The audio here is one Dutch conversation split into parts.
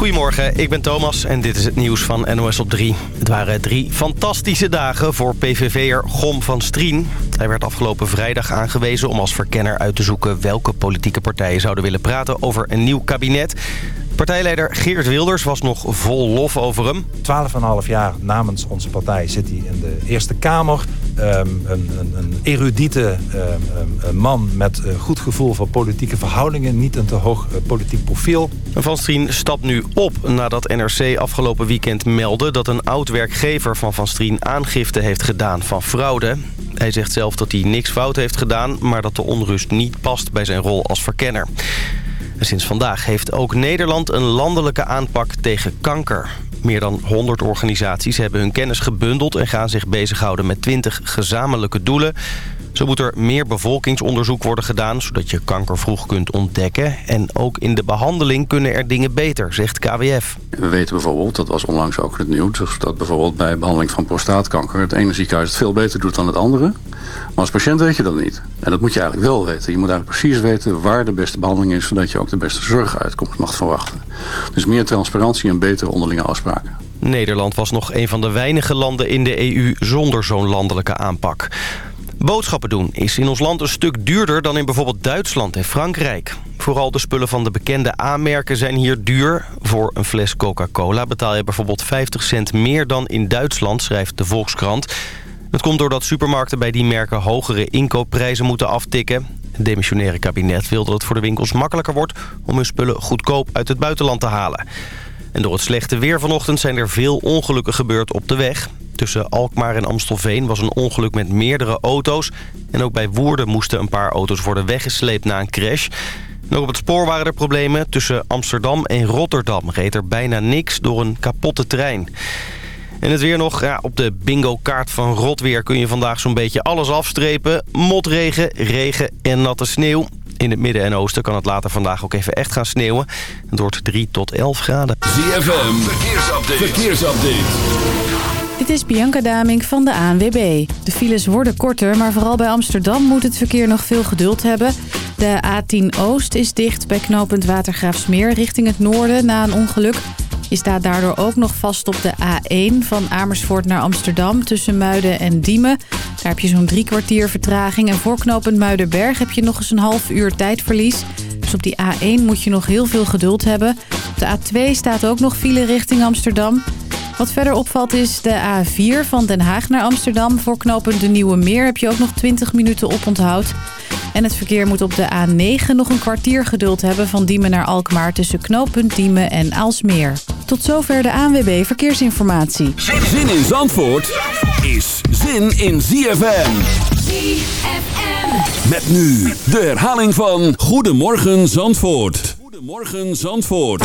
Goedemorgen, ik ben Thomas en dit is het nieuws van NOS op 3. Het waren drie fantastische dagen voor PVV'er Gom van Strien. Hij werd afgelopen vrijdag aangewezen om als verkenner uit te zoeken... welke politieke partijen zouden willen praten over een nieuw kabinet. Partijleider Geert Wilders was nog vol lof over hem. 12,5 jaar namens onze partij zit hij in de Eerste Kamer. Um, een, een, een, erudite um, man met een goed gevoel voor politieke verhoudingen. Niet een te hoog uh, politiek profiel. Van Strien stapt nu op nadat NRC afgelopen weekend meldde... dat een oud-werkgever van Van Strien aangifte heeft gedaan van fraude. Hij zegt zelf dat hij niks fout heeft gedaan... maar dat de onrust niet past bij zijn rol als verkenner. Sinds vandaag heeft ook Nederland een landelijke aanpak tegen kanker. Meer dan 100 organisaties hebben hun kennis gebundeld... en gaan zich bezighouden met 20 gezamenlijke doelen. Zo moet er meer bevolkingsonderzoek worden gedaan... zodat je kanker vroeg kunt ontdekken. En ook in de behandeling kunnen er dingen beter, zegt KWF. We weten bijvoorbeeld, dat was onlangs ook het nieuws... dat bijvoorbeeld bij behandeling van prostaatkanker... het ene ziekenhuis het veel beter doet dan het andere. Maar als patiënt weet je dat niet. En dat moet je eigenlijk wel weten. Je moet eigenlijk precies weten waar de beste behandeling is... zodat je ook de beste zorguitkomst mag verwachten. Dus meer transparantie en betere onderlinge afspraken. Nederland was nog een van de weinige landen in de EU zonder zo'n landelijke aanpak. Boodschappen doen is in ons land een stuk duurder dan in bijvoorbeeld Duitsland en Frankrijk. Vooral de spullen van de bekende A-merken zijn hier duur. Voor een fles Coca-Cola betaal je bijvoorbeeld 50 cent meer dan in Duitsland, schrijft de Volkskrant. Het komt doordat supermarkten bij die merken hogere inkoopprijzen moeten aftikken. Het demissionaire kabinet wil dat het voor de winkels makkelijker wordt... om hun spullen goedkoop uit het buitenland te halen. En door het slechte weer vanochtend zijn er veel ongelukken gebeurd op de weg. Tussen Alkmaar en Amstelveen was een ongeluk met meerdere auto's. En ook bij Woerden moesten een paar auto's worden weggesleept na een crash. En ook op het spoor waren er problemen. Tussen Amsterdam en Rotterdam reed er bijna niks door een kapotte trein. En het weer nog. Ja, op de bingo-kaart van Rotweer kun je vandaag zo'n beetje alles afstrepen. Motregen, regen en natte sneeuw. In het midden en oosten kan het later vandaag ook even echt gaan sneeuwen. Het wordt 3 tot 11 graden. ZFM, verkeersupdate. verkeersupdate. Dit is Bianca Daming van de ANWB. De files worden korter, maar vooral bij Amsterdam moet het verkeer nog veel geduld hebben. De A10 Oost is dicht bij knooppunt Watergraafsmeer richting het noorden na een ongeluk. Je staat daardoor ook nog vast op de A1 van Amersfoort naar Amsterdam tussen Muiden en Diemen. Daar heb je zo'n drie kwartier vertraging. En voor knooppunt Muidenberg heb je nog eens een half uur tijdverlies. Dus op die A1 moet je nog heel veel geduld hebben. Op de A2 staat ook nog file richting Amsterdam. Wat verder opvalt is de A4 van Den Haag naar Amsterdam. Voor knooppunt de Nieuwe Meer heb je ook nog 20 minuten op onthoud. En het verkeer moet op de A9 nog een kwartier geduld hebben van Diemen naar Alkmaar... tussen knooppunt Diemen en Aalsmeer. Tot zover de ANWB Verkeersinformatie. Zin in Zandvoort is zin in ZFM. ZFM. Met nu de herhaling van Goedemorgen Zandvoort. Goedemorgen Zandvoort.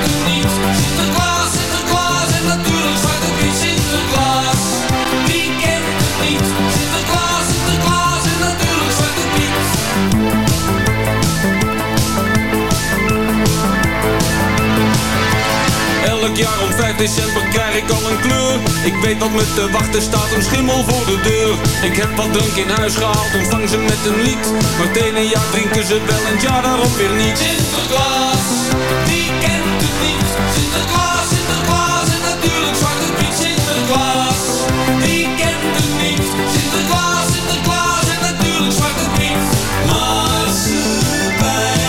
jaar om 5 december krijg ik al een kleur. Ik weet dat me te wachten staat een schimmel voor de deur. Ik heb wat drank in huis gehaald, ontvang ze met een lied. Maar het jaar drinken ze wel en jaar daarop weer niet. Sinterklaas, die kent het niet? Sinterklaas, Sinterklaas en natuurlijk Zwarte Piet. Sinterklaas, die kent het niet? Sinterklaas, Sinterklaas en natuurlijk Zwarte Piet. Bij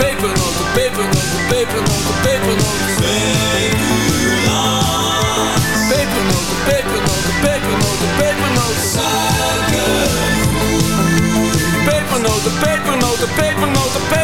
Pepernoten, pepernoten, pepernoten, pepernoten pepernoten, pepernoten, pepernoten, pepernoten.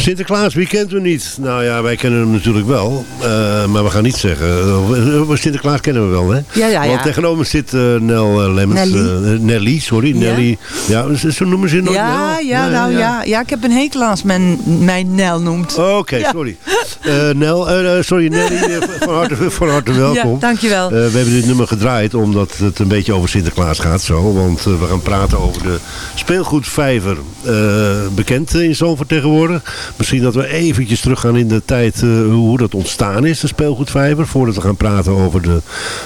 Sinterklaas. Wie kent u niet? Nou ja, wij kennen hem natuurlijk wel. eh, maar we gaan niet zeggen. eh, Sinterklaas kennen we wel, hè? Ja, ja, Want ja. tegenover me zit eh, Nel Lemmens. Nelly. Nelly, sorry. Ja. Nelly. Ja, zo noemen ze nooit Ja, Nel? ja, nou ja. ja. ik heb een hekel als men mij Nel noemt. Oké, sorry. Nel, sorry Nelly, van harte, van harte welkom. Ja, dankjewel. We hebben dit nummer gedraaid omdat het een beetje over Sinterklaas gaat zo. Want we gaan praten over de speelgoedvijver. bekend in Zandvoort tegenwoordig. Misschien dat we eventjes teruggaan in de tijd eh, hoe dat ontstaan is, de speelgoedvijver. Voordat we gaan praten over de,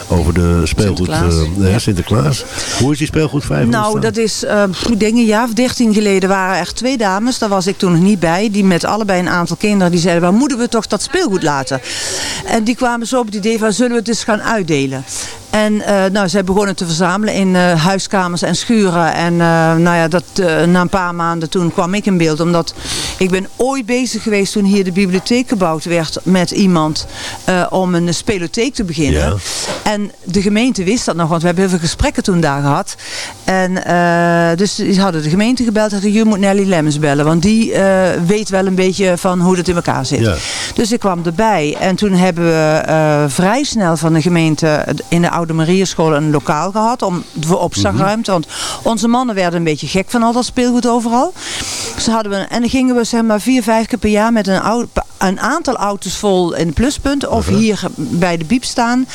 over de speelgoed Sinterklaas. eh, ja, Sinterklaas. Hoe is die speelgoedvijver Nou, ontstaan? dat is, eh, ik denk een jaar of dertien geleden waren er twee dames, daar was ik toen nog niet bij, die met allebei een aantal kinderen, die zeiden, waar moeten we toch dat speelgoed laten? En die kwamen zo op het idee van, zullen we het eens gaan uitdelen? En eh, nou, zij begonnen te verzamelen in eh, huiskamers en schuren. En eh, nou ja, dat, na een paar maanden toen kwam ik in beeld. Omdat ik ben ooit bezig geweest toen hier de bibliotheek gebouwd werd met iemand om een spelotheek te beginnen. Ja. En de gemeente wist dat nog, want we hebben heel veel gesprekken toen daar gehad. En dus hadden de gemeente gebeld en je moet Nelly Lemmens bellen. Want die weet wel een beetje van hoe het in elkaar zit. Ja. Dus ik kwam erbij en toen hebben we vrij snel van de gemeente in de Oude Marieschool een lokaal gehad om, voor opslagruimte. Want onze mannen werden een beetje gek van al dat speelgoed overal. Dus hadden we, en dan gingen we zeg maar vier, vijf keer per jaar met een, een aantal auto's vol in de pluspunt. Of hier bij de biep staan.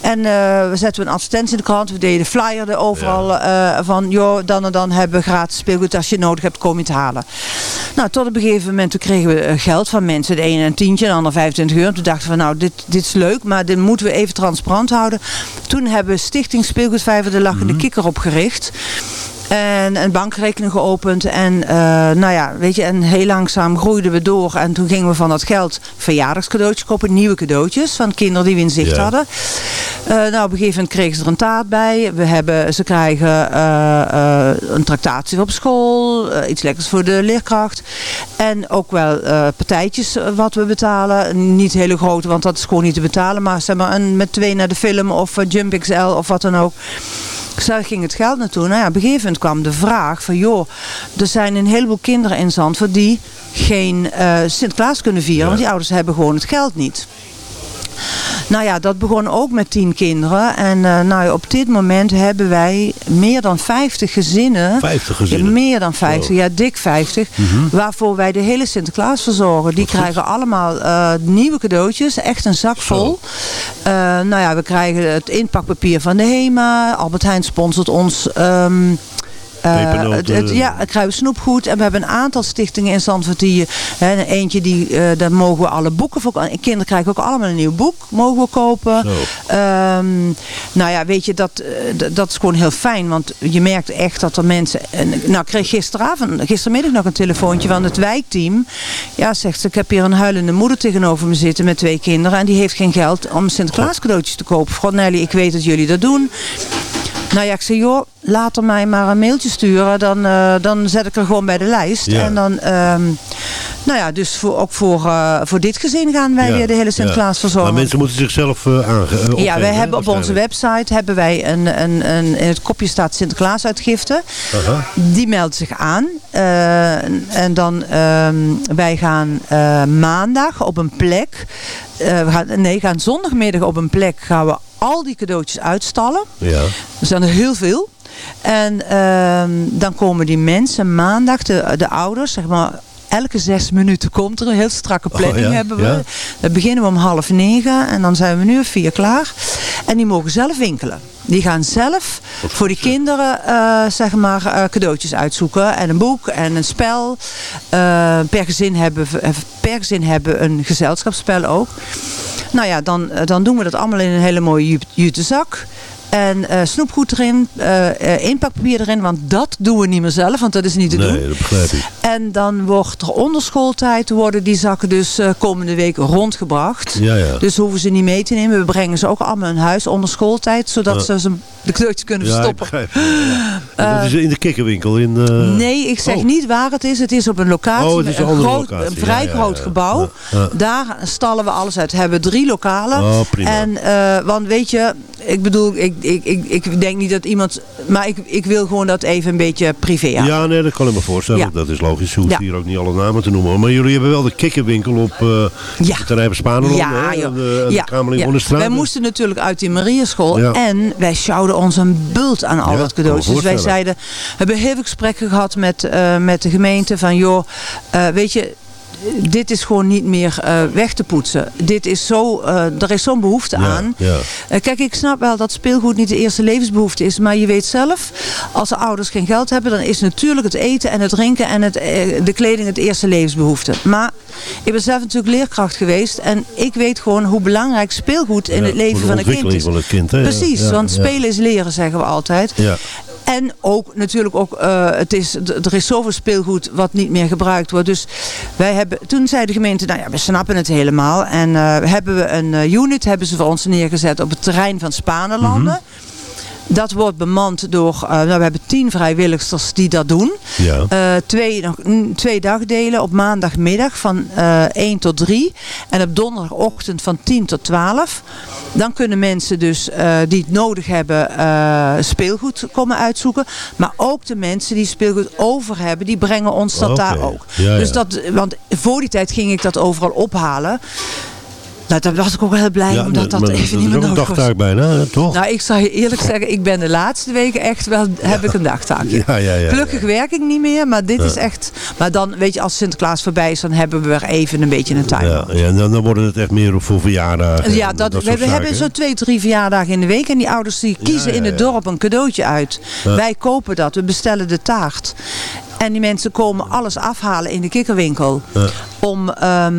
En eh, we zetten een advertentie in de krant. We deden flyer er overal eh, van, joh, dan en dan hebben we gratis speelgoed. Als je het nodig hebt, kom je het halen. Nou, tot op een gegeven moment toen kregen we eh, geld van mensen. De ene een tientje, de ander 25 euro. En toen dachten we, nou, dit, dit is leuk, maar dit moeten we even transparant houden. Toen hebben we Stichting Speelgoedvijver de Lachende Kikker opgericht. En een bankrekening geopend. En uh, nou ja, weet je, en heel langzaam groeiden we door. En toen gingen we van dat geld verjaardagscadeautjes kopen. Nieuwe cadeautjes van kinderen die we in zicht Ja. hadden. Uh, nou, op een gegeven moment kregen ze er een taart bij. We hebben, ze krijgen uh, een tractatie op school. iets lekkers voor de leerkracht. En ook wel partijtjes wat we betalen. Niet hele grote, want dat is gewoon niet te betalen. Maar zeg maar een, met twee naar de film of Jump XL of wat dan ook. Dus daar ging het geld naartoe. Nou ja, op een gegeven moment kwam de vraag van... joh, er zijn een heleboel kinderen in Zandvoort die geen uh, Sinterklaas kunnen vieren. Ja. Want die ouders hebben gewoon het geld niet. Nou ja, dat begon ook met tien kinderen. En uh, nou op dit moment hebben wij meer dan 50 gezinnen. 50 gezinnen? Ja, meer dan 50, oh. ja dik 50. Mm -hmm. Waarvoor wij de hele Sinterklaas verzorgen. Die Wat krijgen goed. allemaal uh, nieuwe cadeautjes. Echt een zak vol. Uh, nou ja, we krijgen het inpakpapier van de HEMA. Albert Heijn sponsort ons... Um, uh, het, het, ja, het krijgen we snoepgoed. En we hebben een aantal stichtingen in Zandvoort. Die, hè, eentje, die, uh, daar mogen we alle boeken voor. Kinderen krijgen ook allemaal een nieuw boek. Mogen we kopen. Um, nou ja, weet je, dat, uh, dat is gewoon heel fijn. Want je merkt echt dat er mensen... nou, ik kreeg gisteravond, gistermiddag nog een telefoontje van het wijkteam. Ja, zegt ze, ik heb hier een huilende moeder tegenover me zitten met twee kinderen. En die heeft geen geld om Sinterklaas cadeautjes te kopen. God Nelly, ik weet dat jullie dat doen. Nou ja, ik zei, joh, laat er mij maar een mailtje sturen. Dan, uh, dan zet ik er gewoon bij de lijst. Ja. En dan, um, Nou ja, dus voor, ook voor, eh, voor dit gezin gaan wij Ja, weer de hele Sinterklaas ja. verzorgen. Maar mensen moeten zichzelf uh, uh, ja, wij hebben op onze website hebben wij een, een, een, in het kopje staat Sinterklaas uitgifte. Aha. Die meldt zich aan. En dan ehm, wij gaan maandag op een plek. We gaan, nee, gaan zondagmiddag op een plek gaan we al die cadeautjes uitstallen. Ja. Er zijn er heel veel. En ehm, dan komen die mensen maandag, de, de ouders, zeg maar elke zes minuten komt er een heel strakke planning oh, ja, hebben we. Ja. Dan beginnen we om half negen en dan zijn we nu vier klaar. En die mogen zelf winkelen. Die gaan zelf voor die kinderen uh, zeg maar, uh, cadeautjes uitzoeken. En een boek en een spel. Uh, per, gezin hebben, per gezin hebben een gezelschapsspel ook. Nou ja, dan, dan doen we dat allemaal in een hele mooie jute zak. En uh, snoepgoed erin, uh, inpakpapier erin, want dat doen we niet meer zelf, want dat is niet te nee, doen. dat begrijp ik. En dan wordt er onder schooltijd, worden die zakken dus uh, komende week rondgebracht. Ja, ja. Dus hoeven ze niet mee te nemen. We brengen ze ook allemaal in huis onder schooltijd, zodat Ja. ze ze de cadeautjes kunnen Ja, ik verstoppen. begrijp dat is in de kikkerwinkel in... Nee, ik zeg oh. niet waar het is. Het is op een locatie, Oh, het een groot, locatie. een vrij groot gebouw. Daar stallen we alles uit. We hebben drie lokalen. Oh, prima. En, want weet je, ik bedoel, ik, ik, ik, ik denk niet dat iemand... Maar ik, ik wil gewoon dat even een beetje privé Ja. aan. nee, dat kan ik me voorstellen. Ja. Dat is logisch. Je hoeft Ja. hier ook niet alle namen te noemen. Maar jullie hebben wel de kikkerwinkel op uh, Ja. het terrein Spanenland. Ja, joh. De, Ja, de Kamerling ja. Onderstraat. Wij moesten natuurlijk uit die Marieschool. Ja. En wij sjouwden ons een bult aan al Ja, dat cadeautjes. Dus wij zeiden, we hebben heel veel gesprekken gehad met, uh, met de gemeente. Van joh, uh, weet je, dit is gewoon niet meer uh, weg te poetsen. Dit is zo, uh, er is zo'n behoefte Ja, aan. ja. Uh, kijk, ik snap wel dat speelgoed niet de eerste levensbehoefte is. Maar je weet zelf, als de ouders geen geld hebben... dan is natuurlijk het eten en het drinken en het, eh, de kleding het eerste levensbehoefte. Maar ik ben zelf natuurlijk leerkracht geweest. En ik weet gewoon hoe belangrijk speelgoed in Ja, het leven van een kind is. van het kind. Hè? Precies, want spelen is leren, zeggen we altijd. En ook natuurlijk ook, uh, het is, er is zoveel speelgoed wat niet meer gebruikt wordt. Dus wij hebben, toen zei de gemeente, nou ja, we snappen het helemaal. En uh, hebben we een uh, unit, hebben ze voor ons neergezet op het terrein van Spanenlanden. Mhm. Dat wordt bemand door, uh, nou, we hebben tien vrijwilligers die dat doen. Ja. Uh, twee, nog, mm, twee dagdelen op maandagmiddag van uh, 1 tot 3. En op donderdagochtend van 10 tot 12. Dan kunnen mensen dus die het nodig hebben speelgoed komen uitzoeken. Maar ook de mensen die speelgoed over hebben, die brengen ons dat daar ook. Ja, dus dat, want voor die tijd ging ik dat overal ophalen. Nou, daar was ik ook wel heel blij Ja, omdat dat maar even niet meer nodig was. dagtaak bijna, hè, toch? Nou, ik zal je eerlijk zeggen, ik ben de laatste weken echt wel, heb ik een dagtaakje. ja, ja, ja. Gelukkig werk ik niet meer, maar dit is echt... Maar dan, weet je, als Sinterklaas voorbij is, dan hebben we weer even een beetje een timer. Ja, ja, en dan, dan worden het echt meer voor verjaardagen. Ja, dat, we, hebben zo twee, drie verjaardagen in de week. En die ouders die kiezen in het dorp een cadeautje uit. Wij kopen dat, we bestellen de taart. En die mensen komen alles afhalen in de kikkerwinkel. Om, ehm,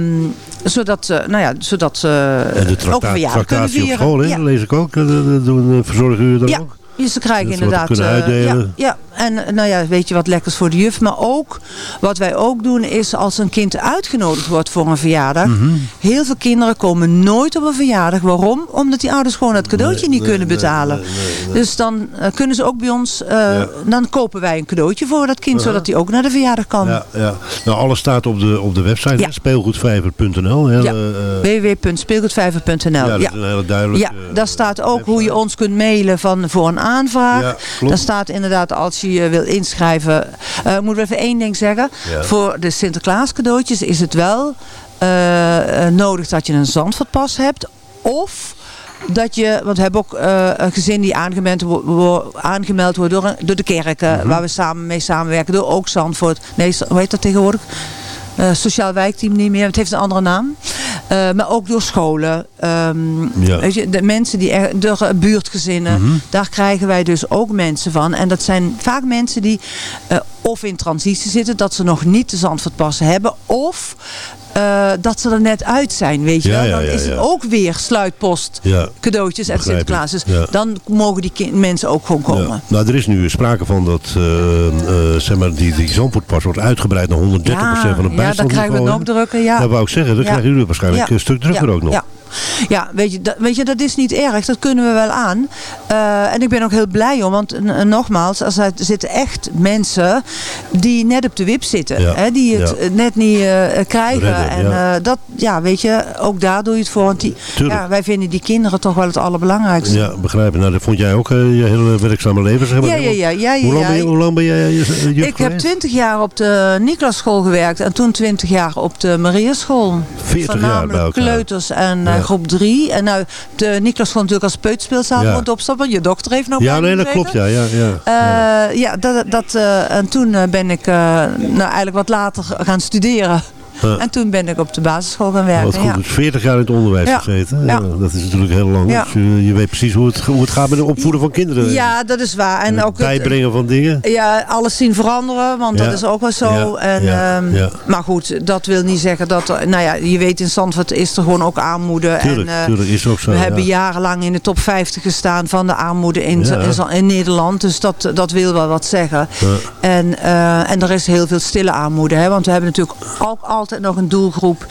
zodat, ze, nou ja, zodat En de ook tracta tractatie op school? Ja. dat lees ik ook. Dat, dat doen eh, verzorgen jullie dan Ja. ook? Dus ze krijgen inderdaad... eh, uitdelen. ja, ja, en nou ja, weet je wat lekkers voor de juf. Maar ook, wat wij ook doen is als een kind uitgenodigd wordt voor een verjaardag. Mhm. Heel veel kinderen komen nooit op een verjaardag. Waarom? Omdat die ouders gewoon het cadeautje Nee, niet nee, kunnen betalen. nee. Dus dan eh, kunnen ze ook bij ons... eh, Ja. Dan kopen wij een cadeautje voor dat kind. Zodat hij ook naar de verjaardag kan. Ja, ja. Nou, alles staat op de, op de website, Ja. speelgoedvijver.nl. Ja. eh, www.speelgoedvijver.nl ja, dat is een hele duidelijke... Ja, daar staat ook website. hoe je ons kunt mailen van, voor een aanvraag. Daar staat inderdaad als je je wil inschrijven. eh ik moet wel even één ding zeggen. Ja. Voor de Sinterklaas cadeautjes is het wel eh, eh, nodig dat je een Zandvoortpas hebt. Of dat je, want we hebben ook eh, een gezin die aangemeld, wo- aangemeld wordt door de kerken. Mhm. Waar we samen mee samenwerken. Door ook Zandvoort. Nee, hoe heet dat tegenwoordig? Eh, sociaal wijkteam niet meer. Het heeft een andere naam. Eh, maar ook door scholen. Ehm, Ja. weet je, de mensen die er, door buurtgezinnen. Mhm. Daar krijgen wij dus ook mensen van. En dat zijn vaak mensen die eh, of in transitie zitten. Dat ze nog niet de Zandvoortpas hebben. Of eh, dat ze er net uit zijn. Weet je Ja, wel. Dan ja, is het ook weer sluitpost. Cadeautjes ik. Sinterklaas. Dus dan mogen die mensen ook gewoon komen. Ja. Nou, er is nu sprake van dat eh, eh, zeg maar, die, die Zandvoortpas wordt uitgebreid naar 130% van het ja, dan krijgen we het nog drukker. Ja. Dat wou ik zeggen, dan krijgen jullie waarschijnlijk een stuk drukker ook nog. Ja. Weet je, dat, weet je, dat is niet erg. Dat kunnen we wel aan. Eh, en ik ben ook heel blij om. Want uh, nogmaals, er zitten echt mensen die net op de wip zitten. Ja. Hè, die het Ja. eh, net niet eh, krijgen. Redden, en ja. dat, ja, weet je, ook daar doe je het voor. Want die, ja, wij vinden die kinderen toch wel het allerbelangrijkste. Ja, begrijp ik. Nou, dat vond jij ook je hele werkzame leven, zeg maar. Ja, ja, ja, ja, ja, Hoe lang ben je, hoe lang ben jij Ik heb? 20 jaar op de Niklaasschool gewerkt en toen 20 jaar op de Mariaschool. 40 jaar bij elkaar. kleuters en eh, groep 3. En nou, de Niklaasschool natuurlijk als moet opstappen. Je dochter heeft nog Ja, nee, dat klopt, ja. ja, ja. Eh, ja, dat, dat, eh, en toen ben ik nou, eigenlijk wat later gaan studeren. En toen ben ik op de basisschool gaan Wat werken. goed, Ja. dus 40 jaar in het onderwijs gezeten. Ja. Dat is natuurlijk heel lang. Dus, eh, je weet precies hoe het, hoe het gaat met het opvoeden van kinderen. ja, dat is waar. En ook het, bijbrengen van dingen. Ja, alles zien veranderen, want dat is ook wel zo. En, ehm. Maar goed, dat wil niet zeggen dat... er- Nou ja, je weet in Zandvoort is er gewoon ook armoede. Tuurlijk, en, eh, tuurlijk is ook zo. we hebben jarenlang in de top 50 gestaan van de armoede in, in, Nederland. Dus dat, dat wil wel wat zeggen. En, eh, en er is heel veel stille armoede. Hè? Want we hebben natuurlijk ook altijd nog een doelgroep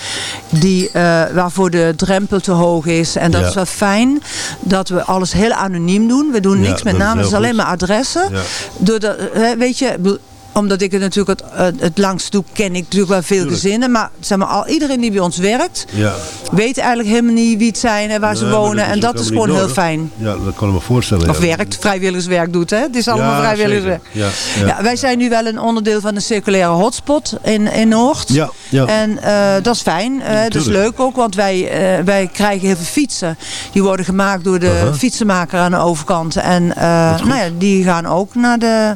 die, eh, waarvoor de drempel te hoog is. En dat Ja. is wel fijn dat we alles heel anoniem doen. We doen Ja, niks met dat namen, het is alleen maar adressen. Ja. Doordat, hè, weet je, omdat ik het natuurlijk het, het, het langst doe, ken ik natuurlijk wel veel Tuurlijk. gezinnen. Maar, zeg maar al, iedereen die bij ons werkt, Ja. weet eigenlijk helemaal niet wie het zijn en waar ze Nee, wonen. dat en dat is gewoon heel nodig. fijn. Ja, dat kan ik me voorstellen. Of ja. werkt, vrijwilligerswerk doet, hè? Het is allemaal Ja, vrijwilligerswerk. Ja, ja. Ja, wij zijn nu wel een onderdeel van de circulaire hotspot in, in Noord. Ja, ja. En eh, dat is fijn. eh, dat is leuk ook, want wij, eh, wij krijgen heel veel fietsen. Die worden gemaakt door de fietsenmaker aan de overkant. En eh, nou ja, die gaan ook naar de,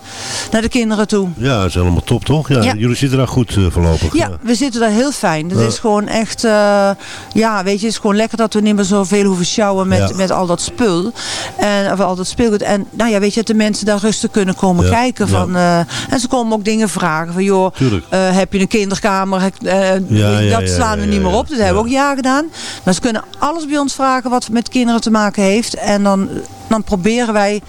naar de kinderen toe. Ja, dat is helemaal top, toch? Ja, Ja. Jullie zitten daar goed eh, voorlopig. Ja, we zitten daar heel fijn. Het Ja. is gewoon echt, eh, ja, weet je, het is gewoon lekker dat we niet meer zoveel hoeven sjouwen met, Ja. met al dat spul. En, of al dat speelgoed. En nou ja, weet je, dat de mensen daar rustig kunnen komen Ja. kijken. Ja. Van, eh, en ze komen ook dingen vragen van, joh, eh, heb je een kinderkamer? Eh, Ja, ja, dat ja, slaan we ja, niet meer ja. op. Dat hebben we Ja. ook ja gedaan. Maar ze kunnen alles bij ons vragen wat met kinderen te maken heeft. En dan, dan proberen wij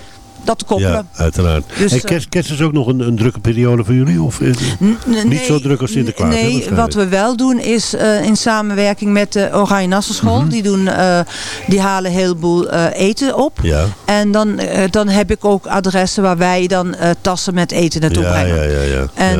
dat te koppelen. Ja, uiteraard. Dus, en eh, kerst, kerst is ook nog een, een drukke periode voor jullie? Of, is n- Niet zo druk als Sinterklaas, hè, Nee, waarschijnlijk. wat we wel doen is eh, in samenwerking met de Oranje Nassenschool. Mhm. die, doen, eh, die halen een heleboel eh, eten op. ja. En dan, eh, dan heb ik ook adressen waar wij dan eh, tassen met eten naartoe ja, brengen. ja, ja, ja. En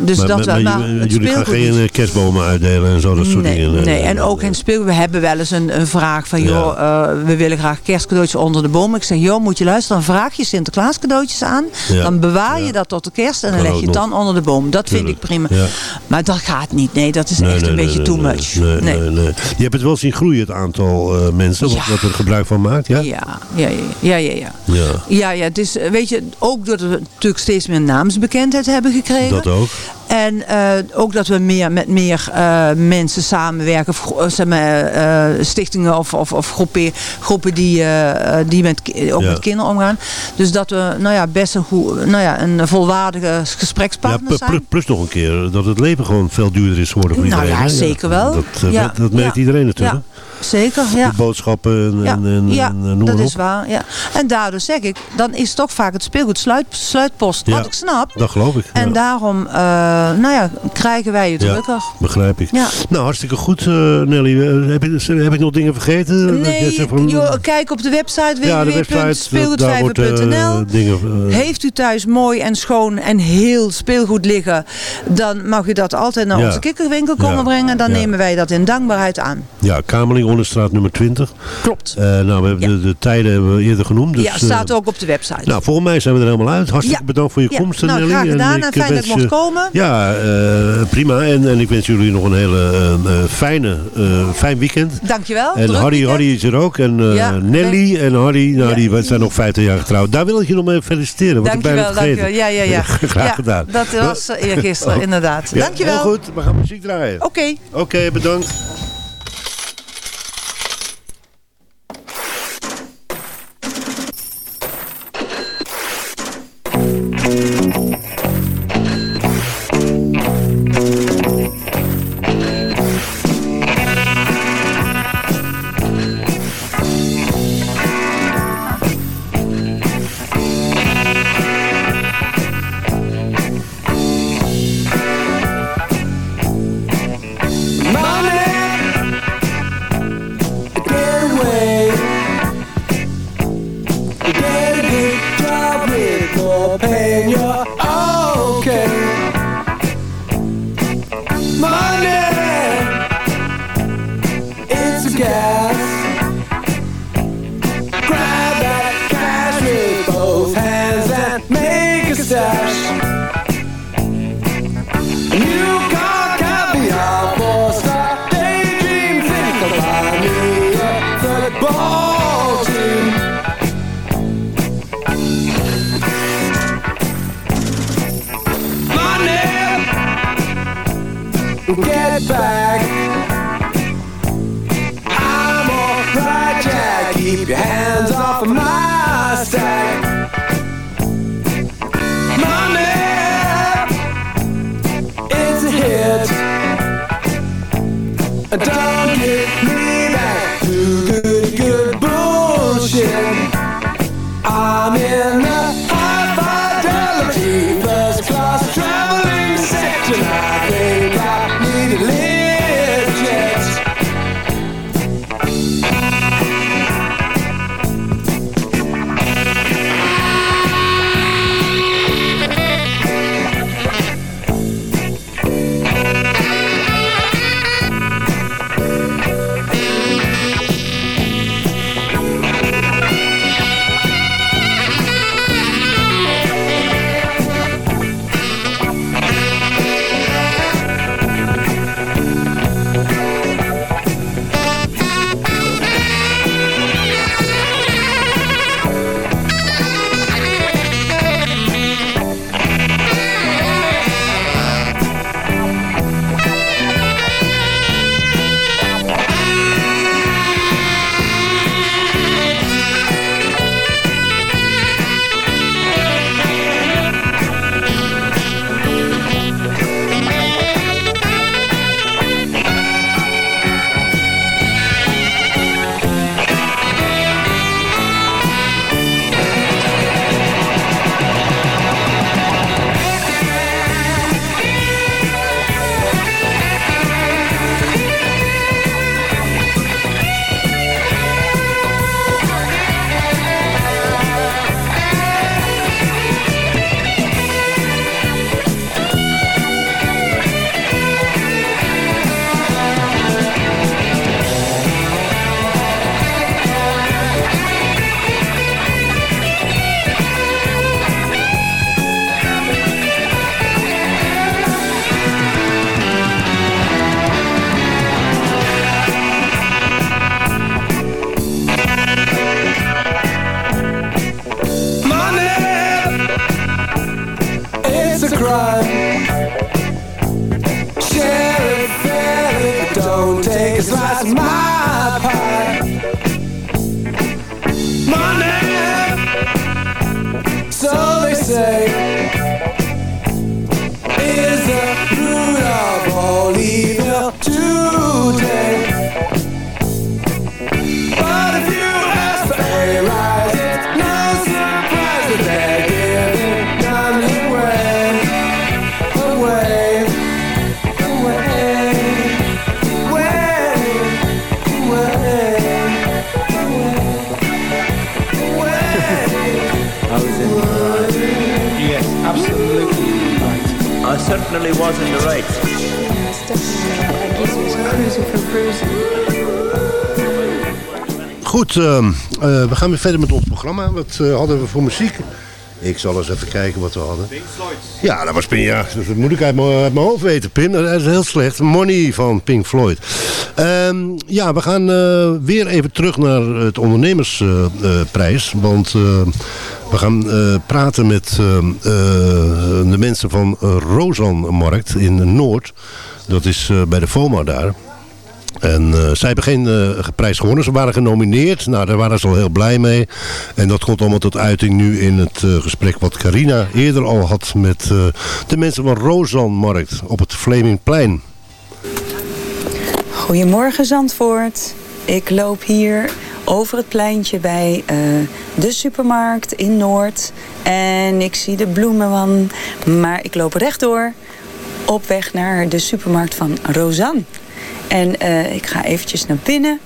eh, dus maar, dat maar- maar Maar jullie- gaan geen eh, kerstbomen uitdelen en zo, dat soort nee, dingen. eh, Nee, en ook geen speel. We hebben wel eens een, een vraag van, joh, eh, we willen graag kerstcadeautjes onder de boom. Ik zeg, joh, moet je luisteren, dan je Sinterklaas cadeautjes aan. Ja. Dan bewaar je Ja. dat tot de kerst en dan leg je het dan onder de boom. Dat vind ik prima. Ja. Maar dat gaat niet. Nee, dat is Nee, echt nee, een nee, beetje too much. Nee. Je hebt het wel zien groeien, het aantal eh, mensen, wat, er gebruik van maakt, ja? Ja, ja, ja, ja, ja, ja. Ja, Ja, ja, het is, weet je, ook doordat we natuurlijk steeds meer naamsbekendheid hebben gekregen. dat ook. En eh, ook dat we meer met meer eh, mensen samenwerken, of, eh, zeg maar, stichtingen of, of, of groepen, groepen die, die met, ook Ja. met kinderen omgaan. Dus dat we nou ja, best een, goed, nou ja, een volwaardige Ja, gesprekspartner plus, zijn. plus nog een keer dat het leven gewoon veel duurder is geworden voor Nou iedereen. ja, hè? zeker wel. Dat, Ja, dat, merkt ja, iedereen natuurlijk. Zeker, ja. De boodschappen en, Ja, en, en, ja en, noem dat is waar. Ja. En daardoor zeg ik, dan is toch vaak het speelgoed sluit, sluitpost. Ja. Wat ik snap. Dat geloof ik. En daarom, eh, nou ja, krijgen wij het drukker. Begrijp ik. Nou, hartstikke goed, eh, Nelly. Eh, heb, je, heb ik nog dingen vergeten? Nee, van- joh, kijk op de website www.speelgoedvijver.nl Heeft u thuis mooi en schoon en heel speelgoed liggen, dan mag u dat altijd naar onze kikkerwinkel komen brengen. Dan nemen wij dat in dankbaarheid aan. Ja, Kamerling Onderstraat nummer 20. Klopt. Eh, nou, we hebben de, de tijden hebben we eerder genoemd. Dus, ja, staat eh, ook op de website. Nou, volgens mij zijn we er helemaal uit. Hartstikke Ja. bedankt voor je komst, nou, Nelly. graag gedaan en ik fijn dat ik mocht je- komen. Ja, eh, prima. En, en ik wens jullie nog een hele fijne, fijn weekend. Dankjewel. En Harry, weekend. Harry is er ook. En Ja, Nelly en Harry, nou, die zijn nog 50 jaar getrouwd. Daar wil ik je nog mee feliciteren. Dankjewel, dankjewel. Ja, ja, ja. Graag Ja, gedaan. Dat was eergisteren, inderdaad. Ja, Dankjewel. Heel goed, we gaan muziek draaien. Oké. Oké, bedankt. Don't hit me. We gaan weer verder met ons programma. Wat eh, hadden we voor muziek? Ik zal eens even kijken wat we hadden. Ja, dat was Pink. Ja, dat moet ik uit mijn, hoofd weten, Pim. Dat is heel slecht. Money van Pink Floyd. Ehm, ja, we gaan eh, weer even terug naar het ondernemersprijs. want eh, we gaan praten met de mensen van Rozanmarkt in Noord. Dat is bij de FOMA daar. En eh, zij hebben geen eh, prijs gewonnen. Ze waren genomineerd. Nou, daar waren ze al heel blij mee. En dat komt allemaal tot uiting nu in het eh, gesprek wat Carina eerder al had met de mensen van Rozanmarkt op het Flemingplein. Goedemorgen Zandvoort. Ik loop hier over het pleintje bij de supermarkt in Noord. En ik zie de bloemenwan. Maar ik loop rechtdoor op weg naar de supermarkt van Rosanne. En eh, ik ga eventjes naar binnen.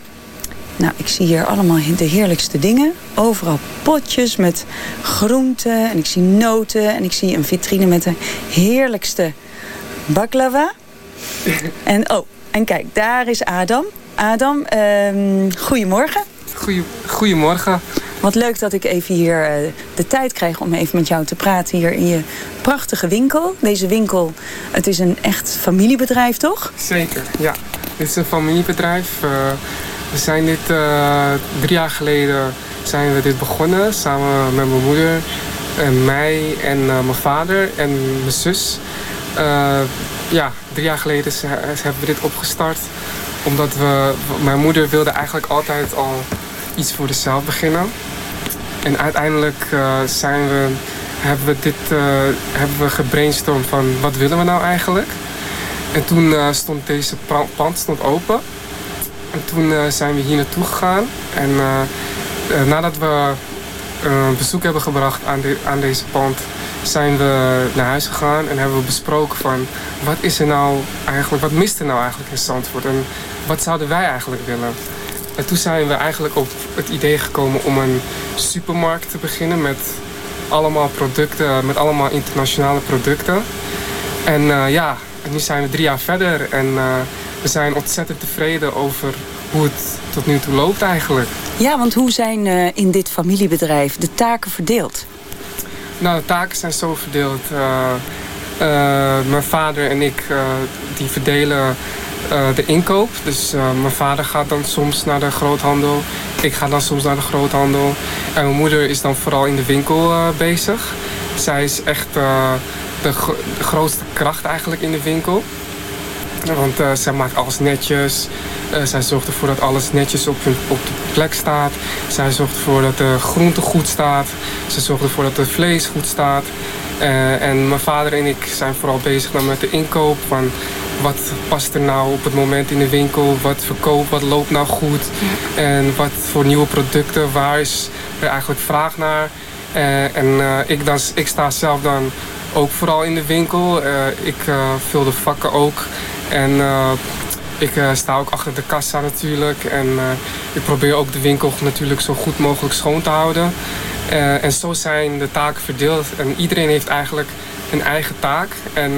Nou, ik zie hier allemaal de heerlijkste dingen. Overal potjes met groenten en ik zie noten en ik zie een vitrine met de heerlijkste baklava. En oh, en kijk, daar is Adam. Adam, ehm goedemorgen. Goeie, goedemorgen. Wat leuk dat ik even hier eh, de tijd krijg om even met jou te praten hier in je prachtige winkel. Deze winkel, het is een echt familiebedrijf, toch? Zeker, ja. Dit is een familiebedrijf. Eh, we zijn dit eh, drie jaar geleden zijn we dit begonnen samen met mijn moeder en mij en mijn vader en mijn zus. Ja, drie jaar geleden hebben we dit opgestart omdat we, mijn moeder wilde eigenlijk altijd al iets voor zichzelf beginnen. En uiteindelijk eh, zijn we, hebben we dit eh, hebben we gebrainstormd van wat willen we nou eigenlijk. En toen eh, stond deze pand stond open. En toen zijn we hier naartoe gegaan. En nadat we bezoek hebben gebracht aan, aan deze pand, zijn we naar huis gegaan en hebben we besproken van wat is er nou eigenlijk, wat mist er nou eigenlijk in Zandvoort en wat zouden wij eigenlijk willen. En toen zijn we eigenlijk op het idee gekomen om een supermarkt te beginnen met allemaal producten, met allemaal internationale producten. En eh, ja, nu zijn we drie jaar verder en eh, we zijn ontzettend tevreden over hoe het tot nu toe loopt eigenlijk. Ja, want hoe zijn eh, in dit familiebedrijf de taken verdeeld? Nou, de taken zijn zo verdeeld. Eh, eh, mijn vader en ik eh, die verdelen eh, de inkoop. Dus eh, mijn vader gaat dan soms naar de groothandel. Ik ga dan soms naar de groothandel. En mijn moeder is dan vooral in de winkel eh, bezig. Zij is echt eh, de, de grootste kracht eigenlijk in de winkel. Want eh, zij maakt alles netjes. Eh, zij zorgt ervoor dat alles netjes op, op de plek staat. Zij zorgt ervoor dat de groente goed staat. Zij zorgt ervoor dat het vlees goed staat. Eh, en mijn vader en ik zijn vooral bezig dan met de inkoop. Van wat past er nou op het moment in de winkel? Wat verkoopt, wat loopt nou goed? En wat voor nieuwe producten, waar is er eigenlijk vraag naar? Eh, en eh, ik, dan, ik sta zelf dan ook vooral in de winkel. Eh, ik vul de vakken ook. En ik sta ook achter de kassa natuurlijk. En ik probeer ook de winkel natuurlijk zo goed mogelijk schoon te houden. En zo zijn de taken verdeeld. En iedereen heeft eigenlijk een eigen taak. En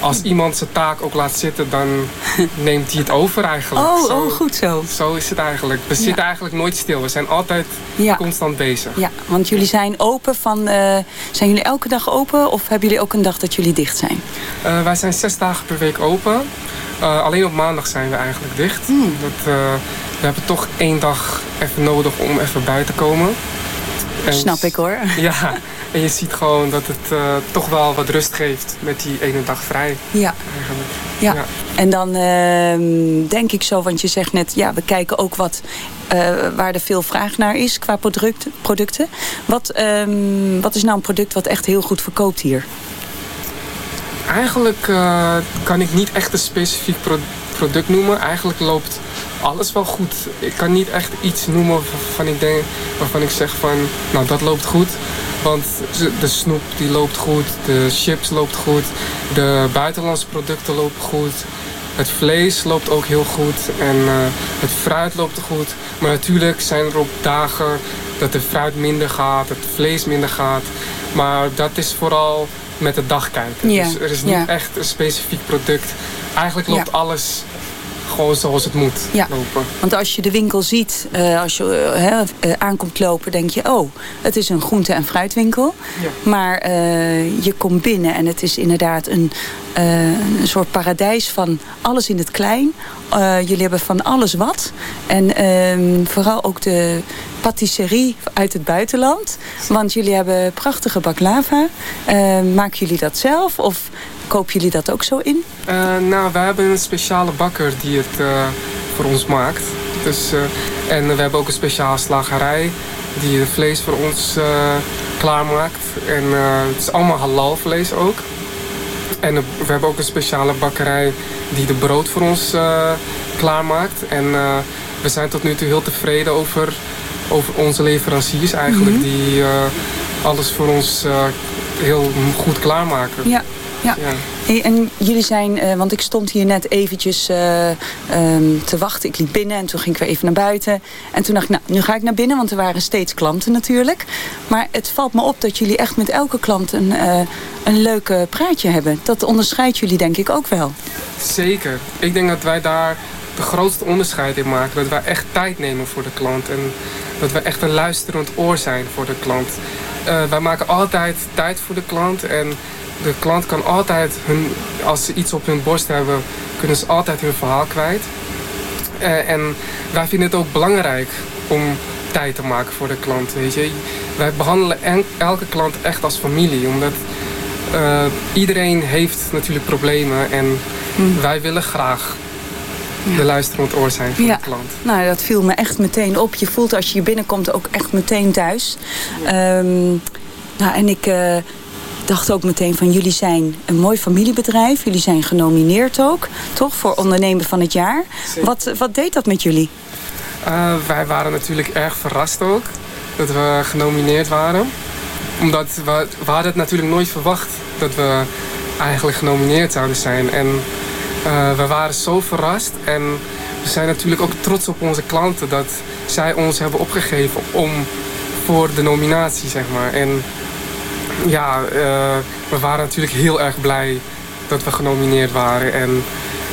als iemand zijn taak ook laat zitten, dan neemt hij het over eigenlijk. Oh, Zo- oh, goed zo. Zo is het eigenlijk. We zitten eigenlijk nooit stil. We zijn altijd Ja. constant bezig. Ja, want jullie zijn open van... eh, zijn jullie elke dag open of hebben jullie ook een dag dat jullie dicht zijn? Eh, wij zijn zes dagen per week open. Eh, alleen op maandag zijn we eigenlijk dicht. Dat, eh, we hebben toch één dag even nodig om even bij te komen. En- Snap ik hoor. Ja, en je ziet gewoon dat het eh, toch wel wat rust geeft met die ene dag vrij. Ja. Eigenlijk. Ja. En dan ehm, denk ik zo, want je zegt net, ja, we kijken ook wat, eh, waar er veel vraag naar is qua producten. producten. Wat, ehm, wat is nou een product wat echt heel goed verkoopt hier? Eigenlijk eh, kan ik niet echt een specifiek pro- product noemen. Eigenlijk loopt alles wel goed. Ik kan niet echt iets noemen waarvan ik, denk, waarvan ik zeg van, nou dat loopt goed. Want de- snoep die loopt goed, de chips loopt goed, de buitenlandse producten lopen goed. Het vlees loopt ook heel goed en eh, het fruit loopt goed. Maar natuurlijk zijn er ook dagen dat de fruit minder gaat, het vlees minder gaat. Maar dat is vooral met de dag kijken. Ja, Dus er is niet ja. echt een specifiek product. Eigenlijk loopt Ja. alles gewoon zoals het moet Ja. lopen. Want als je de winkel ziet, eh, als je eh, aankomt lopen, denk je, oh, het is een groente- en fruitwinkel. Maar je komt binnen en het is inderdaad een, een soort paradijs van alles in het klein. Jullie hebben van alles wat. En ehm, vooral ook de patisserie uit het buitenland. Want jullie hebben prachtige baklava. Maken jullie dat zelf of kopen jullie dat ook zo in? Eh, nou, we hebben een speciale bakker die het eh, voor ons maakt. Dus, eh, en we hebben ook een speciale slagerij die het vlees voor ons klaarmaakt. En het is allemaal halal vlees ook. En we hebben ook een speciale bakkerij die de brood voor ons klaarmaakt. En we zijn tot nu toe heel tevreden over, over onze leveranciers eigenlijk. Mhm. Die alles voor ons heel goed klaarmaken. Ja, Ja. Hey, en jullie zijn, eh, want ik stond hier net eventjes eh, ehm, te wachten. Ik liep binnen en toen ging ik weer even naar buiten. En toen dacht ik, nou, nu ga ik naar binnen, want er waren steeds klanten natuurlijk. Maar het valt me op dat jullie echt met elke klant een, eh, een leuk eh, praatje hebben. Dat onderscheidt jullie denk ik ook wel. Zeker. Ik denk dat wij daar de grootste onderscheid in maken. Dat wij echt tijd nemen voor de klant. En dat wij echt een luisterend oor zijn voor de klant. Wij maken altijd tijd voor de klant. En de klant kan altijd, hun, als ze iets op hun borst hebben, kunnen ze altijd hun verhaal kwijt. Eh, en wij vinden het ook belangrijk om tijd te maken voor de klant. Weet je. Wij behandelen en- elke klant echt als familie. Omdat eh, iedereen heeft natuurlijk problemen. En wij willen graag de luisterend oor zijn voor Ja. de klant. Nou, dat viel me echt meteen op. Je voelt als je hier binnenkomt ook echt meteen thuis. Ehm, nou, en ik eh, dacht ook meteen van jullie zijn een mooi familiebedrijf. Jullie zijn genomineerd ook, toch? Voor ondernemer van het jaar. Wat, wat deed dat met jullie? Eh, wij waren natuurlijk erg verrast ook dat we genomineerd waren. Omdat we, we hadden het natuurlijk nooit verwacht dat we eigenlijk genomineerd zouden zijn. En eh, we waren zo verrast. En we zijn natuurlijk ook trots op onze klanten dat zij ons hebben opgegeven om voor de nominatie, zeg maar. En ja, eh, we waren natuurlijk heel erg blij dat we genomineerd waren. En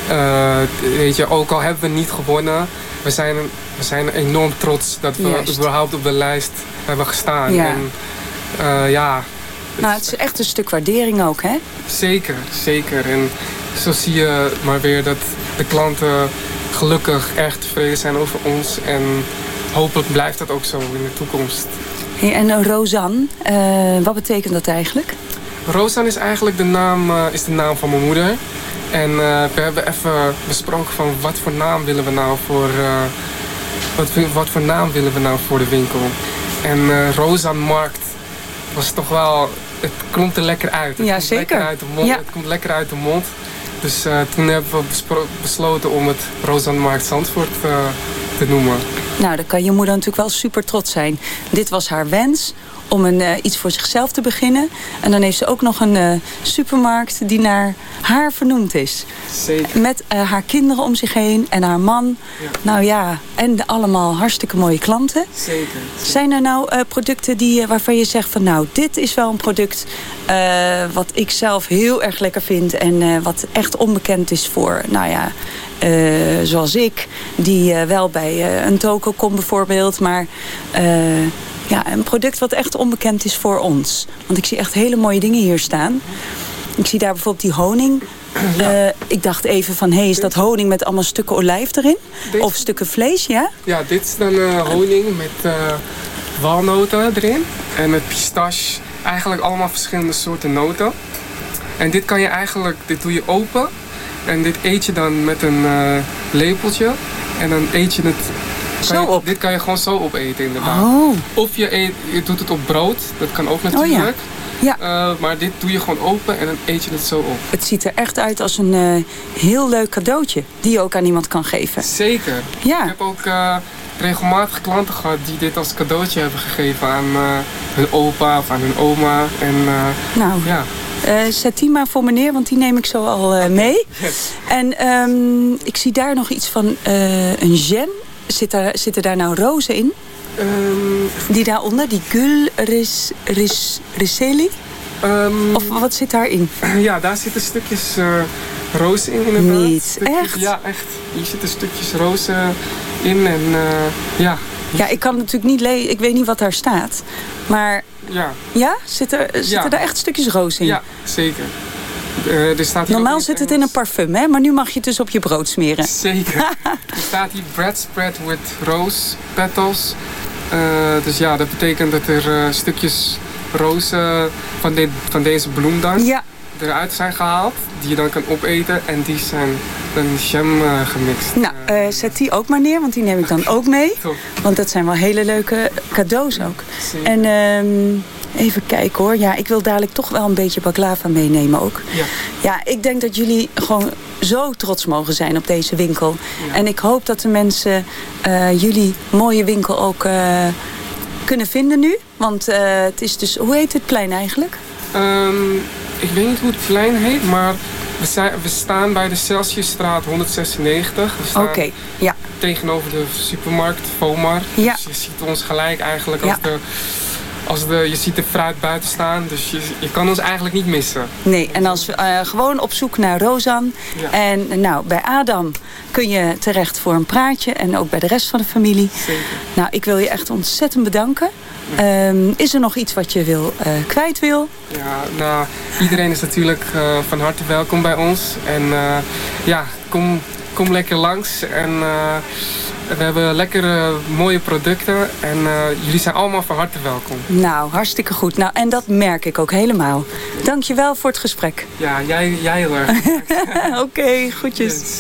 eh, weet je, ook al hebben we niet gewonnen, we zijn, we zijn enorm trots dat we Juist. überhaupt op de lijst hebben gestaan. Ja. En eh, ja, Nou, het is echt een stuk waardering ook, hè? zeker, zeker. En zo zie je maar weer dat de klanten gelukkig erg tevreden zijn over ons. En hopelijk blijft dat ook zo in de toekomst. Hey, en eh, Rosanne, eh, wat betekent dat eigenlijk? Rosan is eigenlijk de naam, eh, is de naam van mijn moeder. En we hebben even besproken van wat voor naam willen we nou voor, wat, wat voor naam willen we nou voor de winkel. En Rosan Markt was toch wel, het klonk er lekker uit. Het Ja, komt zeker. Lekker uit de mond, Ja. Het komt lekker uit de mond. Dus toen hebben we besloten om het Rosan Markt Zandvoort Nou, daar kan je moeder natuurlijk wel super trots zijn. Dit was haar wens om een, eh, iets voor zichzelf te beginnen. En dan heeft ze ook nog een eh, supermarkt die naar haar vernoemd is. Zeker. Met eh, haar kinderen om zich heen en haar man. Nou ja, en de allemaal hartstikke mooie klanten. Zeker. Zijn er nou producten die, waarvan je zegt van nou, dit is wel een product wat ik zelf heel erg lekker vind en wat echt onbekend is voor, nou ja, zoals ik, die wel bij een toko komt bijvoorbeeld, maar ja, een product wat echt onbekend is voor ons. Want ik zie echt hele mooie dingen hier staan. Ik zie daar bijvoorbeeld die honing. Eh, ik dacht even van, hé, hey, is dat honing met allemaal stukken olijf erin? Of stukken vlees, ja? Ja, dit is dan eh, honing met eh, walnoten erin. En met pistache. Eigenlijk allemaal verschillende soorten noten. En dit kan je eigenlijk, dit doe je open. En dit eet je dan met een lepeltje. En dan eet je het... Zo je- op? Dit kan je gewoon zo opeten inderdaad. Oh. Of je, eet, je doet het op brood. Dat kan ook natuurlijk. Ja. Eh, maar dit doe je gewoon open en dan eet je het zo op. Het ziet er echt uit als een eh, heel leuk cadeautje. Die je ook aan iemand kan geven. Zeker. Ja. Ik heb ook eh, regelmatig klanten gehad die dit als cadeautje hebben gegeven aan hun opa of aan hun oma. En Nou, ja. zet die maar voor meneer, want die neem ik zo al mee. En ehm, ik zie daar nog iets van een jam. Zit daar, zitten daar nou rozen in? Ehm, Die daaronder, die gul ris, ris, riseli? Ehm, of wat zit daarin? Ja, daar zitten stukjes eh roos in inderdaad. Niet, Stukjes- echt? Ja, echt. Hier zitten stukjes roos eh, in en eh, ja. Ja, ik kan natuurlijk niet lezen. Ik weet niet wat daar staat. Maar Ja, ja, zitten, zitten Ja. daar echt stukjes roos in? ja zeker. Eh, er staat Normaal zit het in een parfum, hè? Maar nu mag je het dus op je brood smeren. Zeker. er staat hier bread spread with rose petals. Eh, dus ja, dat betekent dat er eh, stukjes roos eh, van, dit, van deze bloem dan Ja. eruit zijn gehaald. Die je dan kan opeten en die zijn dan jam gemixt. Nou, zet die ook maar neer, want die neem ik dan ook mee. Top. Want dat zijn wel hele leuke cadeaus ook. Zeker. En ehm, even kijken hoor. Ja, ik wil dadelijk toch wel een beetje baklava meenemen ook. Ja. Ja, ik denk dat jullie gewoon zo trots mogen zijn op deze winkel. En ik hoop dat de mensen eh, jullie mooie winkel ook eh, kunnen vinden nu. Want eh, het is dus, hoe heet het plein eigenlijk? Ehm, ik weet niet hoe het plein heet, maar we, zijn, we staan bij de Celsiusstraat 196. We staan Oké, ja. tegenover de supermarkt Vomar. Ja. Dus je ziet ons gelijk eigenlijk als Ja. de... Als de, je ziet de fruit buiten staan, dus je, je kan ons eigenlijk niet missen. Nee, en als we eh, gewoon op zoek naar Rozan. Ja. En nou, bij Adam kun je terecht voor een praatje. En ook bij de rest van de familie. Zeker. Nou, ik wil je echt ontzettend bedanken. Ehm, is er nog iets wat je wil, eh, kwijt wil? Ja, nou, iedereen is natuurlijk eh, van harte welkom bij ons. En ja, kom, kom lekker langs. En we hebben lekkere, mooie producten. En eh, jullie zijn allemaal van harte welkom. Nou, hartstikke goed. Nou, en dat merk ik ook helemaal. Dank je wel voor het gesprek. Ja, jij, jij heel erg. Oké, goedjes.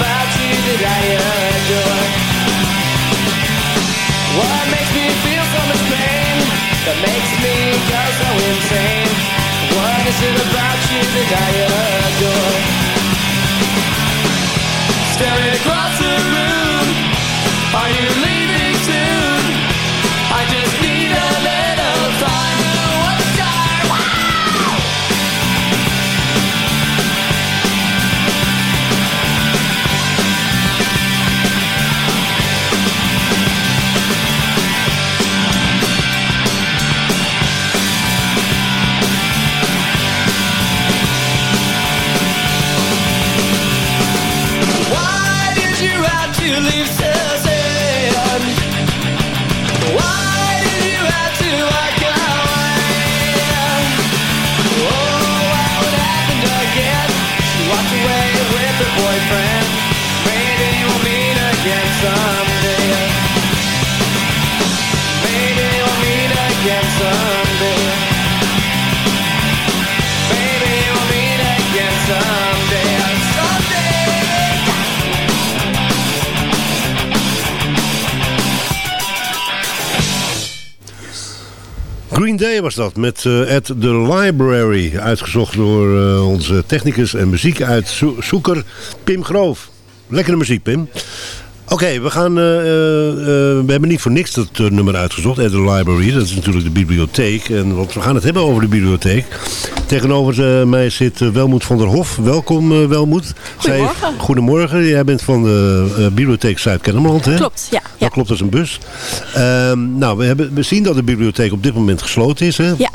About you that I adore? What That makes me go so insane? What is it about you that I adore? Staring across the room Are you leaving soon? I just Green Day was dat, met eh, At The Library. Uitgezocht door eh, onze technicus en muziekuitzoeker Pim Groof. Lekkere muziek, Pim. Oké, we gaan. eh, eh, eh, we hebben niet voor niks dat nummer uitgezocht, At The Library. Dat is natuurlijk de bibliotheek. En, want we gaan het hebben over de bibliotheek. Tegenover mij zit Welmoed van der Hof. Welkom, Welmoed. Goedemorgen. Zij- goedemorgen. Jij bent van de bibliotheek Zuid-Kennemerland, hè? Klopt, ja. Dat klopt, dat is een bus. Ehm, nou, we, hebben, we zien dat de bibliotheek op dit moment gesloten is. Hè? Ja.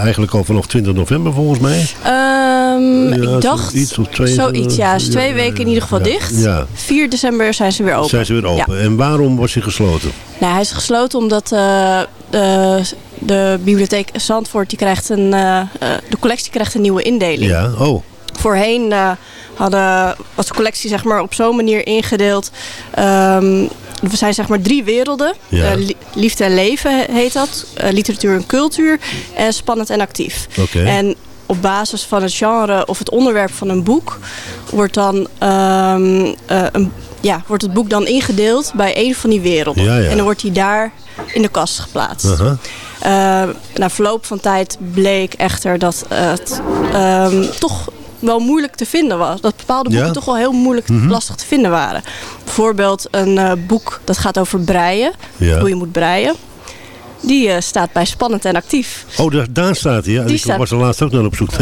Eigenlijk al vanaf 20 november volgens mij. Ja, ik dacht zoiets of twee- zoiets, ja. Is twee ja, weken in ieder geval dicht. Ja. 4 december zijn ze weer open. Zijn ze weer open. Ja. En waarom was hij gesloten? Nou, hij is gesloten omdat eh, de, de bibliotheek Zandvoort, die krijgt een, eh, eh, de collectie krijgt een nieuwe indeling. Ja, oh. Voorheen hadden, was de collectie zeg maar, op zo'n manier ingedeeld. Ehm, er zijn zeg maar drie werelden. Ja. Liefde en leven heet dat. Literatuur en cultuur. En spannend en actief. Oké. En op basis van het genre of het onderwerp van een boek... wordt, dan, ehm, eh, een, ja, wordt het boek dan ingedeeld bij een van die werelden. Ja, ja. En dan wordt die daar in de kast geplaatst. Eh, na verloop van tijd bleek echter dat het ehm, toch wel moeilijk te vinden was. Dat bepaalde boeken Ja? toch wel heel moeilijk Mhm. lastig te vinden waren. Bijvoorbeeld een eh, boek dat gaat over breien. Hoe je moet breien. Die eh, staat bij Spannend en Actief. Oh, daar, daar staat hij. Ja. Die ik staat- was er laatst ook naar op zoek.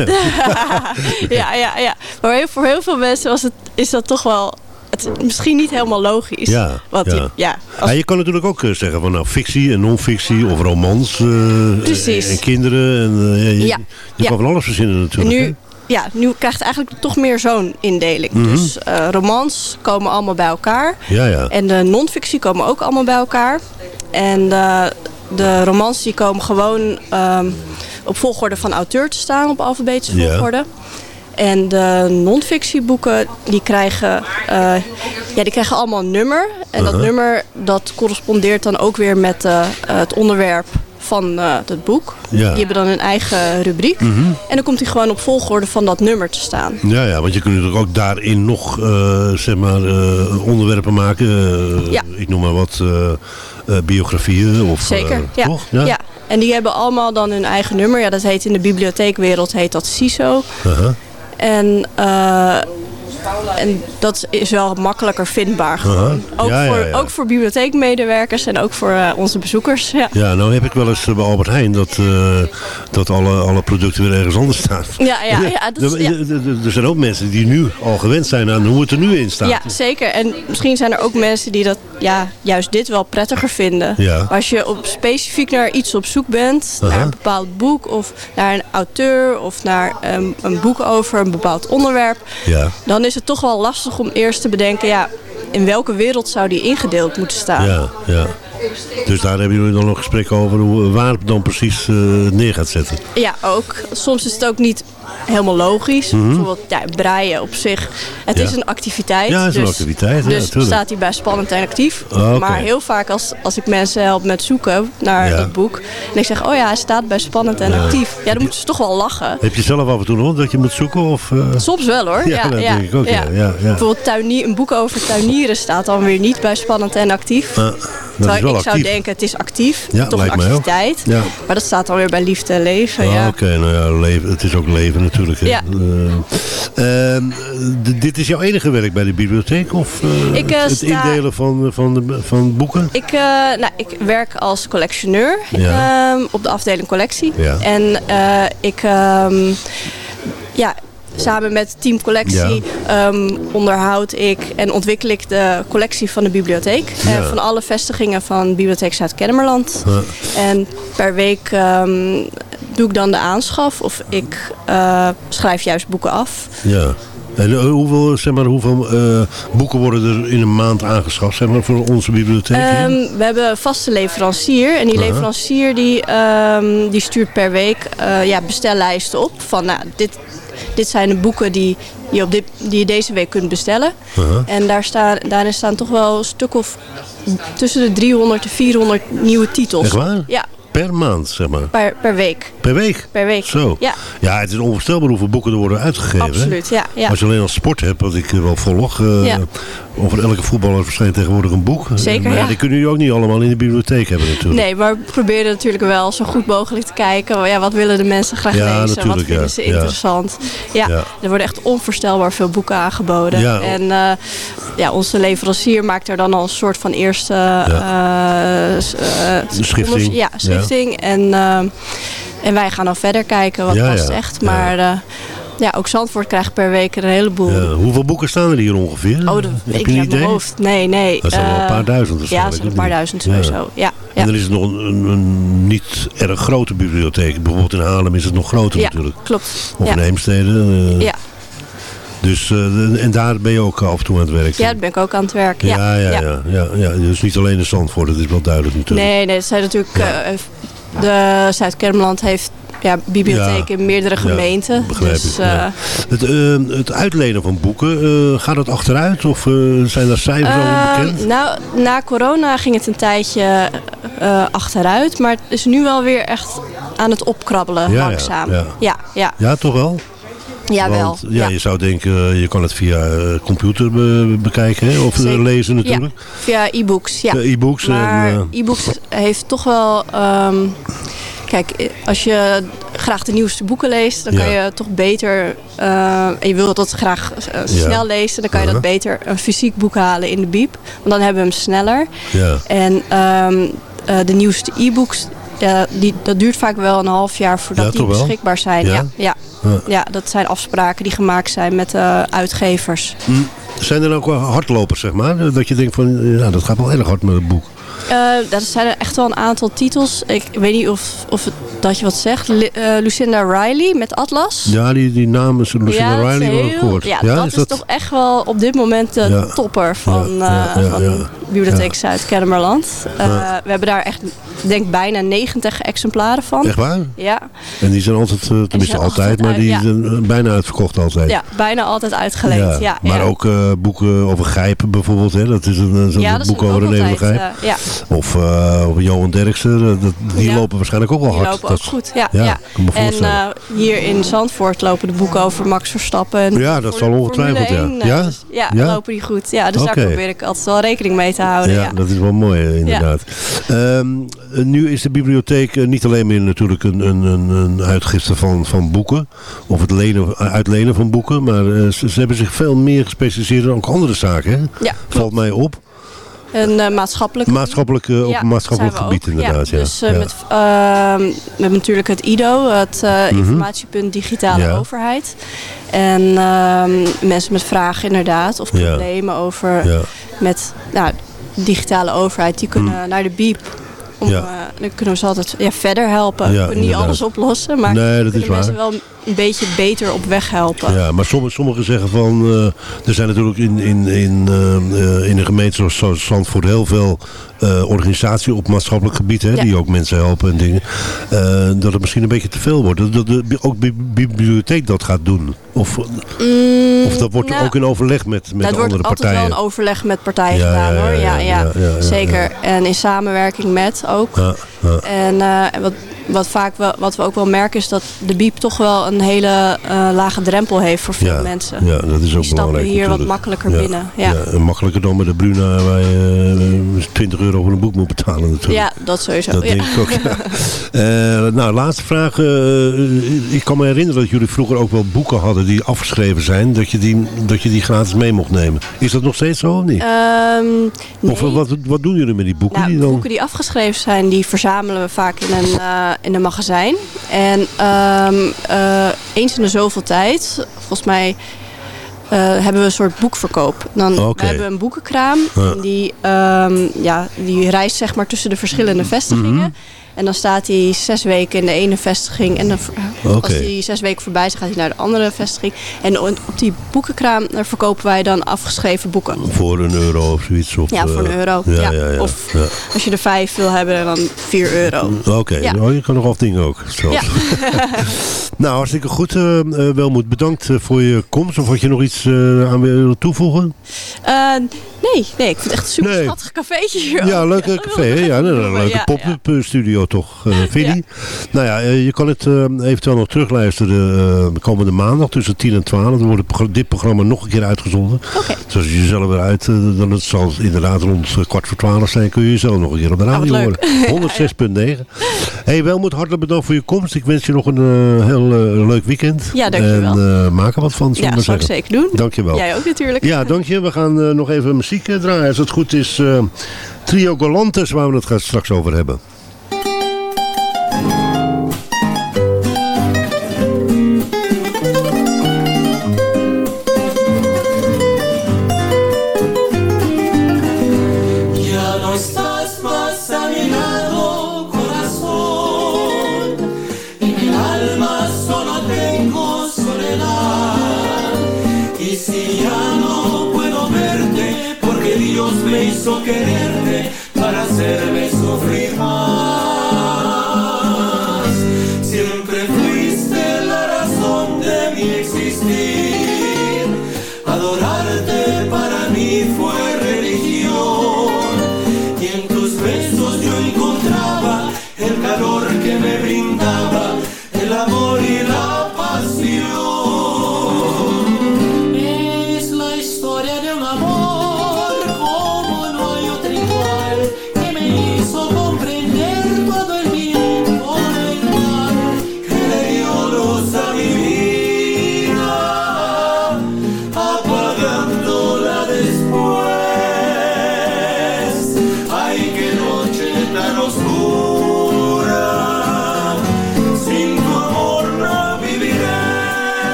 ja, ja, ja. Maar heel- voor heel veel mensen was het, is dat toch wel het is misschien niet helemaal logisch. Ja, Wat ja. Die, ja, als- Ja, je kan natuurlijk ook eh, zeggen van nou fictie en non-fictie of romans. eh, Precies. En, en kinderen. En, eh, je Ja, je kan van alles verzinnen En natuurlijk. nu, ja, nu krijgt het eigenlijk toch meer zo'n indeling. Mhm. Dus romans komen allemaal bij elkaar. Ja, ja. En de non-fictie komen ook allemaal bij elkaar. En de, de romans die komen gewoon ehm, op volgorde van auteur te staan, op alfabetische Ja. En de non-fictieboeken die krijgen, eh, ja, die krijgen allemaal een nummer. En dat Uh-huh. nummer dat correspondeert dan ook weer met eh, het onderwerp van eh, het boek. Ja. Die hebben dan een eigen rubriek. Mhm. En dan komt hij gewoon op volgorde van dat nummer te staan. Ja, ja, want je kunt natuurlijk ook daarin nog zeg maar, onderwerpen maken. Ja. Ik noem maar wat biografieën. Of, Zeker, ja. Toch? Ja. En die hebben allemaal dan hun eigen nummer. Ja, dat heet in de bibliotheekwereld heet dat CISO. Aha. En, eh, en dat is wel makkelijker vindbaar. gewoon. Ook, Ja, voor, ja. ook voor bibliotheekmedewerkers en ook voor eh, onze bezoekers. Ja. Ja, nou heb ik wel eens eh, bij Albert Heijn dat, eh, dat alle, alle producten weer ergens anders staan. Ja, ja, ja, dat is- er, zijn ook mensen die nu al gewend zijn aan hoe het er nu in staat. Ja, zeker. En misschien zijn er ook mensen die dat ja, juist dit wel prettiger vinden. Als je op, specifiek naar iets op zoek bent, Aha. naar een bepaald boek of naar een auteur of naar ehm, een boek over een bepaald onderwerp, Ja. dan is het toch wel lastig om eerst te bedenken, ja, in welke wereld zou die ingedeeld moeten staan? Ja, ja. Dus daar hebben jullie dan nog gesprekken over hoe, waar het dan precies eh, neer gaat zetten. Ja, ook. Soms is het ook niet helemaal logisch. Mhm. Bijvoorbeeld ja, breien op zich. Het Ja. is een activiteit. Ja, het is een dus, activiteit, ja, Dus staat hij bij spannend en actief. Ah. Maar heel vaak als, als ik mensen help met zoeken naar dat boek. En ik zeg, oh ja, hij staat bij spannend en actief. Ja, dan moeten ze toch wel lachen. Heb je zelf af en toe nog dat je moet zoeken? Of, eh? Soms wel hoor. Ja, dat denk ik ook, ja. Ja, ja. Bijvoorbeeld tuinier, een boek over tuinieren staat dan weer niet bij spannend en actief. Dat Terwijl is wel ik zou actief. denken, het is actief. Toch een activiteit. Ja. Maar dat staat dan weer bij liefde en leven. Ah, ja. Oké, nou ja, leven, het is ook leven natuurlijk. Ja. Eh, d- dit is jouw enige werk bij de bibliotheek? Of eh, Ik, eh, het, sta- indelen van, van, de, van boeken? Ik, eh, nou, ik werk als collectioneur Ja. ehm, op de afdeling collectie. Ja. En eh, ik, ehm, ja, samen met team collectie ehm, onderhoud ik en ontwikkel ik de collectie van de bibliotheek. Ja. Van alle vestigingen van Bibliotheek Zuid-Kennemerland. Ja. En per week doe ik dan de aanschaf of ik eh, schrijf juist boeken af. Ja. En eh, hoeveel, zeg maar, hoeveel eh, boeken worden er in een maand aangeschaft zeg maar, voor onze bibliotheek? Ehm, we hebben een vaste leverancier. En die Aha. leverancier die, ehm, die stuurt per week ja, bestellijsten op. Van nou, dit, dit zijn de boeken die je, op dit, die je deze week kunt bestellen. Aha. En daar staan, daarin staan toch wel een stuk of tussen de 300 en 400 nieuwe titels. Echt waar? Ja, Per maand, zeg maar. per, per week. Per week? Per week. Zo. Ja, Ja, het is onvoorstelbaar hoeveel boeken er worden uitgegeven. absoluut. Ja, ja. Als je alleen al sport hebt, wat ik eh, wel volg. eh, Ja. Over elke voetballer verschijnt tegenwoordig een boek. Zeker, Maar ja. die kunnen jullie ook niet allemaal in de bibliotheek hebben natuurlijk. Nee, maar we proberen natuurlijk wel zo goed mogelijk te kijken. Ja, wat willen de mensen graag Ja, lezen? Wat vinden ja. ze Ja. interessant? Ja, er worden echt onvoorstelbaar veel boeken aangeboden. Ja. En eh, ja, onze leverancier maakt er dan al een soort van eerste eh, Schifting. Ja, schifting. En, eh, en wij gaan dan verder kijken wat past echt. Maar ja, ook Zandvoort krijgt per week een heleboel. Ja, hoeveel boeken staan er hier ongeveer? Oh, dat Heb ik je niet mijn hoofd. Nee, nee. Dat zijn wel een Eh, paar duizend Ja, waarschijnlijk, dat zijn een of paar duizend Ja. sowieso. Ja, ja. En dan is het nog een, een, een niet erg grote bibliotheek. Bijvoorbeeld in Haarlem is het nog groter Ja, natuurlijk. klopt. Of Ja. in Heemstede. eh. Ja. Dus, eh, en daar ben je ook af en toe aan het werk. Ja, daar ben ik ook aan het werken. ja, ja, ja. ja, ja, ja. Dus niet alleen de Zandvoort, dat is wel duidelijk natuurlijk. Nee, nee, het zijn natuurlijk. eh, de Zuid-Kennemerland heeft ja, bibliotheken in meerdere Ja, gemeenten. begrijp dus, ik, ja. eh, Het, eh, het uitlenen van boeken, eh, gaat het achteruit? Of zijn daar cijfers ehm, bekend? nou, na corona ging het een tijdje achteruit. Maar het is nu wel weer echt aan het opkrabbelen Ja, ja, langzaam. ja. ja, ja. Ja, toch wel? Jawel, Want, ja, ja. je zou denken, je kan het via computer be- bekijken hè? of Zeker. lezen natuurlijk. Ja, via e-books, ja. Ja, e-books Maar e-books heeft toch wel... ehm, kijk, als je graag de nieuwste boeken leest... dan Ja. kan je toch beter... eh, en je wilt dat graag eh, snel lezen... dan kan je dat Uh-huh. beter een fysiek boek halen in de bieb. Want dan hebben we hem sneller. Ja. En ehm, eh, de nieuwste e-books... die, dat duurt vaak wel een half jaar voordat die wel? beschikbaar zijn. Ja? Ja? Ja, dat zijn afspraken die gemaakt zijn met de uitgevers. Hm. Zijn er ook wel hardlopers, zeg maar? Dat je denkt van, ja, dat gaat wel erg hard met het boek. Eh, er zijn er echt wel een aantal titels. Ik weet niet of, of het, dat je wat zegt. Li- eh, Lucinda Riley met Atlas. Ja, die, die naam is Lucinda dat Riley wel gehoord. Ja, dat is, toch echt wel op dit moment de Ja. topper van, Ja, ja, van ja. Bibliotheek Zuid-Kennemerland. Ja. We hebben daar echt, denk bijna 90 exemplaren van. Echt waar? Ja. En die zijn altijd, tenminste zijn altijd, altijd maar die ja. zijn bijna uitverkocht altijd. ja, bijna altijd uitgeleend. Ja. maar ja. ook boeken over Gijpen bijvoorbeeld. Hè? Dat is een, Ja, dat boek over Gijp. eh, ja. Of over Johan Derksen. eh, die Ja. lopen waarschijnlijk ook wel Die hard. lopen Dat- ook goed. Ja, En eh, hier in Zandvoort lopen de boeken over Max Verstappen. En Ja, dat zal ongetwijfeld, ja. Formule 1, Ja? dus ja, Ja? lopen die goed. Ja, dus daar probeer ik altijd wel rekening mee te houden. ja, Ja, dat is wel mooi inderdaad. Ehm, eh, nu is de bibliotheek niet alleen meer natuurlijk een, een, een, een uitgifte van, van boeken. Of het lenen, uitlenen van boeken. Maar ze, ze hebben zich veel meer gespecialiseerd in ook andere zaken. Hè? Ja, Valt mij op. En eh, maatschappelijk. Maatschappelijk, op Ja, maatschappelijk gebied ook. inderdaad. Ja. Dus eh, met, ehm, we hebben natuurlijk het IDO, het eh, Mhm. informatiepunt digitale overheid. En ehm, mensen met vragen inderdaad, of problemen over met nou, digitale overheid, die kunnen naar de BIEB. Om, Ja. eh, dan kunnen we ze altijd ja, verder helpen. Ja, we kunnen niet alles oplossen, maar Nee, dat is kunnen mensen waar. wel een beetje beter op weg helpen. Ja, maar sommigen, sommigen zeggen van... eh, er zijn natuurlijk in, in, in, eh, in een gemeente zoals- Zandvoort heel veel organisaties op maatschappelijk gebied... Hè, die ook mensen helpen en dingen. dat het misschien een beetje te veel wordt. Dat, dat de, ook de bibliotheek dat gaat doen. Of, Mm, of dat wordt nou, ook in overleg met, met dat de wordt andere altijd partijen. wel een overleg met partijen Ja, gedaan ja, hoor. ja, Ja, zeker. En in samenwerking met ook. Ja, ja. En eh, wat, wat, vaak wel, wat we ook wel merken is dat de biep toch wel een hele eh, lage drempel heeft voor veel Ja, mensen. Ja, dat is ook Die stappen belangrijk. hier wat makkelijker Ja, binnen. Ja. en makkelijker dan met de Bruna waar je eh, 20 euro voor een boek moet betalen natuurlijk. Ja, dat sowieso. Dat ja. denk ik ook, ja. Eh, nou, laatste vraag. eh, ik kan me herinneren dat jullie vroeger ook wel boeken hadden die afgeschreven zijn. Dat je die, dat je die gratis mee mocht nemen. Is dat nog steeds zo of niet? Ehm, Of eh, wat, wat doen jullie met die boeken? Nou, die dan... boeken die afgeschreven zijn, die verzamelen we vaak in een, eh, in een magazijn. En ehm, eh, eens in de zoveel tijd, volgens mij eh, hebben we een soort boekverkoop. Dan Oké. we hebben een boekenkraam. Ja. Die, ehm, ja, die reist zeg maar tussen de verschillende vestigingen. Mhm. En dan staat hij zes weken in de ene vestiging. En dan, als die zes weken voorbij is, gaat hij naar de andere vestiging. En op die boekenkraam daar verkopen wij dan afgeschreven boeken. Voor een euro of zoiets? Of, Ja, voor een eh, euro. Ja, Ja, ja. Of als je er vijf wil hebben, dan 4 euro. Oké, Ja. oh, je kan nog afdingen ook. zelfs. Ja. nou, hartstikke goed. eh, Welmoed, bedankt voor je komst. Of had je nog iets aan willen toevoegen? Nee, nee, ik vind het echt een super Nee. schattig cafeetje hier. Ja, dat café. Ja, een leuke pop-up eh, studio toch, eh vind je? Nou ja, eh, je kan het eh, eventueel nog terugluisteren eh, komende maandag tussen 10 en 12. Dan wordt dit programma nog een keer uitgezonden. Oké. Dus als je jezelf weer uit, eh, dan het zal het inderdaad rond eh, kwart voor 12 zijn, kun je jezelf nog een keer op de wat radio leuk. horen. 106.9. Hey, Welmoed, hartelijk bedankt voor je komst. Ik wens je nog een eh, heel eh, leuk weekend. Ja, dankjewel. En eh, maak er wat van, Ja, dat zal ik zeker doen. Dankjewel. Jij ook natuurlijk. Ja, dank je. We gaan eh, nog even muziek eh. Als het goed is, eh, Trio Galantes, waar we het straks over hebben.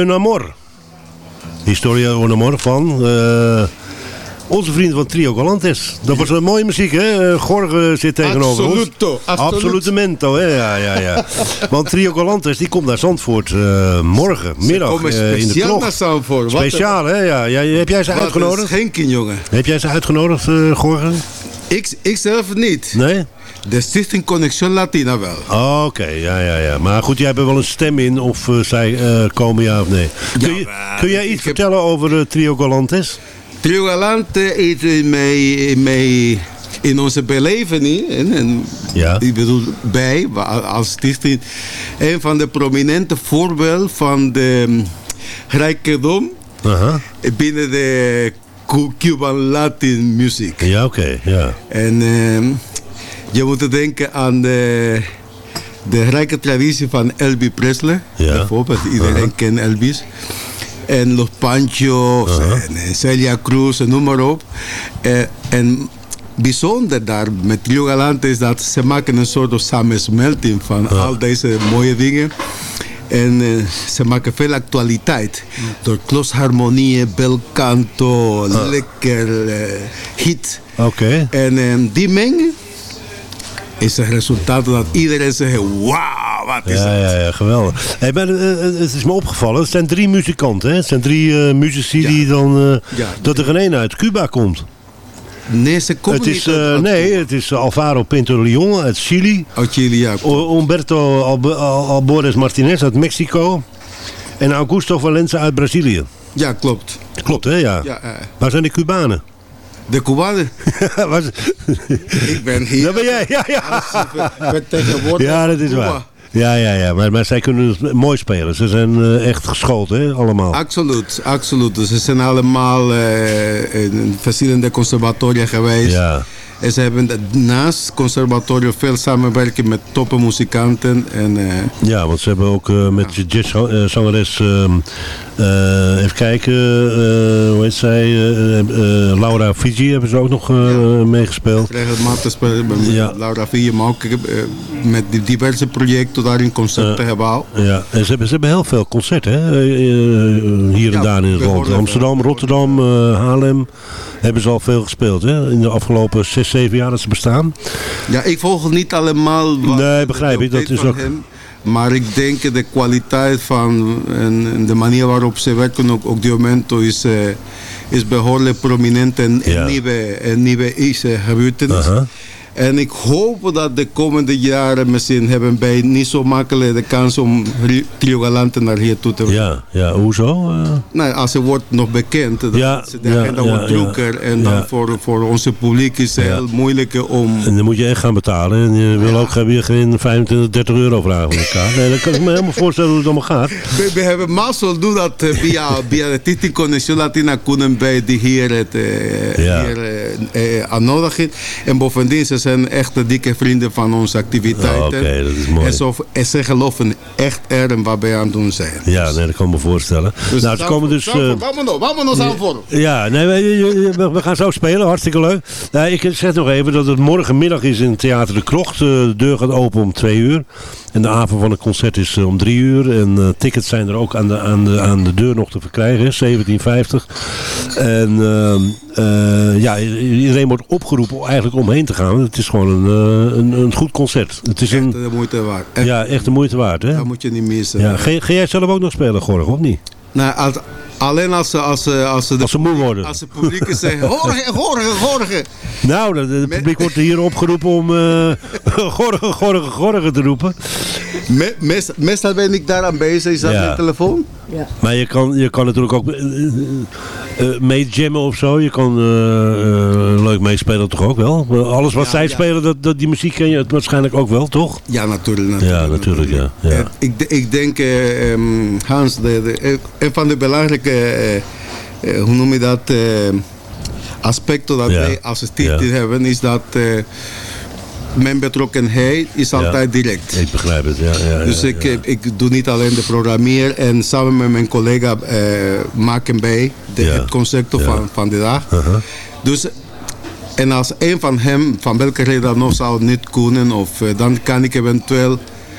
Un amor. Historia un amor van eh, onze vriend van Trio Galantes. Dat was een mooie muziek, hè? Eh, Gorge zit tegenover Absoluto, ons. absoluut. Absolutamento, hè? Ja, ja, ja. Want Trio Galantes die komt naar Zandvoort eh, morgen, middag komen eh, in de speciaal naar Zandvoort. Speciaal, hè? Ja. ja. Heb jij ze Wat uitgenodigd? een schenking, jongen. Heb jij ze uitgenodigd, Gorge? Ik, ik zelf niet. Nee? De Stichting Connection Latina wel. Oh, Oké, ja, ja, ja. Maar goed, jij hebt er wel een stem in of eh, zij eh, komen ja of nee. Kun, je, kun jij iets vertellen over eh, Trio Galantes? Trio Galante is in, mij, in, mij, in onze beleving, en, en Ja. ik bedoel bij, als stichting, een van de prominente voorbeelden van de mm, rijkdom Aha. binnen de Cuban Latin muziek. Ja, oké, ja. En ehm, je moet denken aan de, de rijke traditie van Elvis Presley. Ja. Bijvoorbeeld, iedereen Aha. kent Elvis. En Los Panchos, en eh, Celia Cruz, en noem maar op. Eh, en bijzonder daar met Trio Galante is dat ze maken een soort samensmelting van al deze mooie dingen. En eh, ze maken veel actualiteit. Door klosharmonieën, belcanto, lekker eh, hit. Oké. En die mengen is het resultaat dat iedereen zegt, wauw, wat is Ja, dat? ja, ja, geweldig. Hey, maar, eh, eh, het is me opgevallen, het zijn drie muzikanten, hè? Het zijn drie eh muzici die dan... eh, dat er geen ene uit Cuba komt. Nee, ze komen het is, niet uit- eh, Nee, het is Alvaro Pinto Leon uit Chili. Uit Chili, ja. Humberto Albores Martinez uit Mexico. En Augusto Valenza uit Brazilië. Ja, klopt. Klopt, hè? Ja. Ja, eh, Waar zijn de Cubanen? de Cubanen. Ik ben hier. Dat ben jij, ja, ja. Vertegenwoordiger Ja, dat is waar. Ja, ja, ja. Maar, maar zij kunnen het mooi spelen. Ze zijn eh, echt geschoold, hè? Allemaal. Absoluut, absoluut. Dus ze zijn allemaal eh, in verschillende conservatoria geweest. Ja. En ze hebben naast conservatorium veel samenwerking met toppenmuzikanten. En, eh, Ja, want ze hebben ook eh, met de jazzzangeres, ehm, eh, even kijken, hoe heet zij, Laura Fiji hebben ze ook nog eh, meegespeeld. regelmatig spelen met Ja. Laura Vie, maar ook met die diverse projecten daarin concerten hebben. Ja, en ze hebben, ze hebben heel veel concerten, hè? hier en Ja, daar in het land. Amsterdam, Rotterdam, Haarlem hebben ze al veel gespeeld, hè? In de afgelopen zes, zeven jaar dat ze bestaan. Ja, ik volg niet allemaal wat Nee, begrijp ik. Dat is ook... hem. Maar ik denk de kwaliteit van en, en de manier waarop ze werken, ook, ook Diomento, is, eh, is behoorlijk prominent en Ja. een nieuwe, nieuwe is, eh, gebeurtenis. En ik hoop dat de komende jaren misschien hebben wij niet zo makkelijk de kans om Ri- Trio Galante naar hier toe te brengen. Ja, ja, hoezo? Eh, Nou, als het wordt nog bekend, dan Ja, is de agenda ja, wordt ja. drukker. En dan voor, voor onze publiek is het heel moeilijk om... En dan moet je echt gaan betalen. En je wil ook weer geen 25, 30 euro vragen voor elkaar. Nee, dan kan ik me helemaal voorstellen hoe het allemaal gaat. We, we hebben mazzel doen dat eh, via, via de Titi Connection Latina kunnen bij die hier het eh, Ja. hier eh, eh, uitnodigen. En bovendien, ze zijn echt de dikke vrienden van onze activiteiten. Oh, oké, dat is mooi. En, zo, en ze geloven echt erin wat wij aan het doen zijn. Ja, nee, dat kan ik me voorstellen. nou, ze komen dus... Vámonos, aan voor. Ja, nee, we, we- we gaan zo spelen. Hartstikke leuk. Nou, ik zeg nog even dat het morgenmiddag is in Theater de Krocht. Eh, de deur gaat open om twee uur. En de avond van het concert is eh, om drie uur. En eh, tickets zijn er ook aan de, aan, de, aan de deur nog te verkrijgen. 17,50. En ehm, eh, ja, iedereen wordt opgeroepen eigenlijk omheen te gaan. Het is gewoon een, een, een goed concert. Het is een, De moeite waard. Echt, ja, echt de moeite waard. Hè? Dat moet je niet missen. Ja, ga, ga jij zelf ook nog spelen, Gorg, of niet? Nou, als, alleen als ze, als, ze- als ze, de, Als ze moe worden. als de publiek zeggen, Jorge, Jorge, Jorge. Nou, het publiek wordt hier opgeroepen om eh gorgen, gorgen, gorgen te roepen. Me- meest- meestal ben ik daar aan bezig. Is dat Ja. mijn telefoon? Maar je kan, je kan natuurlijk ook eh, eh, eh, meejammen of zo. Je kan eh, eh, leuk meespelen toch ook wel? Alles wat Ja, zij ja. spelen, dat, dat, die muziek ken je het waarschijnlijk ook wel, toch? Ja, natuurlijk. natuurlijk Ja, natuurlijk, ja. ja. Ik, ik denk, eh, ehm, Hans, de, de, een van de belangrijke, eh, eh, hoe noem je dat, eh, aspecten dat Ja. wij als stichting Ja. hebben, is dat eh, mijn betrokkenheid is Ja. altijd direct. Ik begrijp het, ja. ja Dus ik, ik doe niet alleen de programmeer en samen met mijn collega eh, maken wij de, het concept van, van de dag. Uh-huh. Dus, en als een van hem, van welke reden dan nog zou niet kunnen, of, eh, dan kan ik eventueel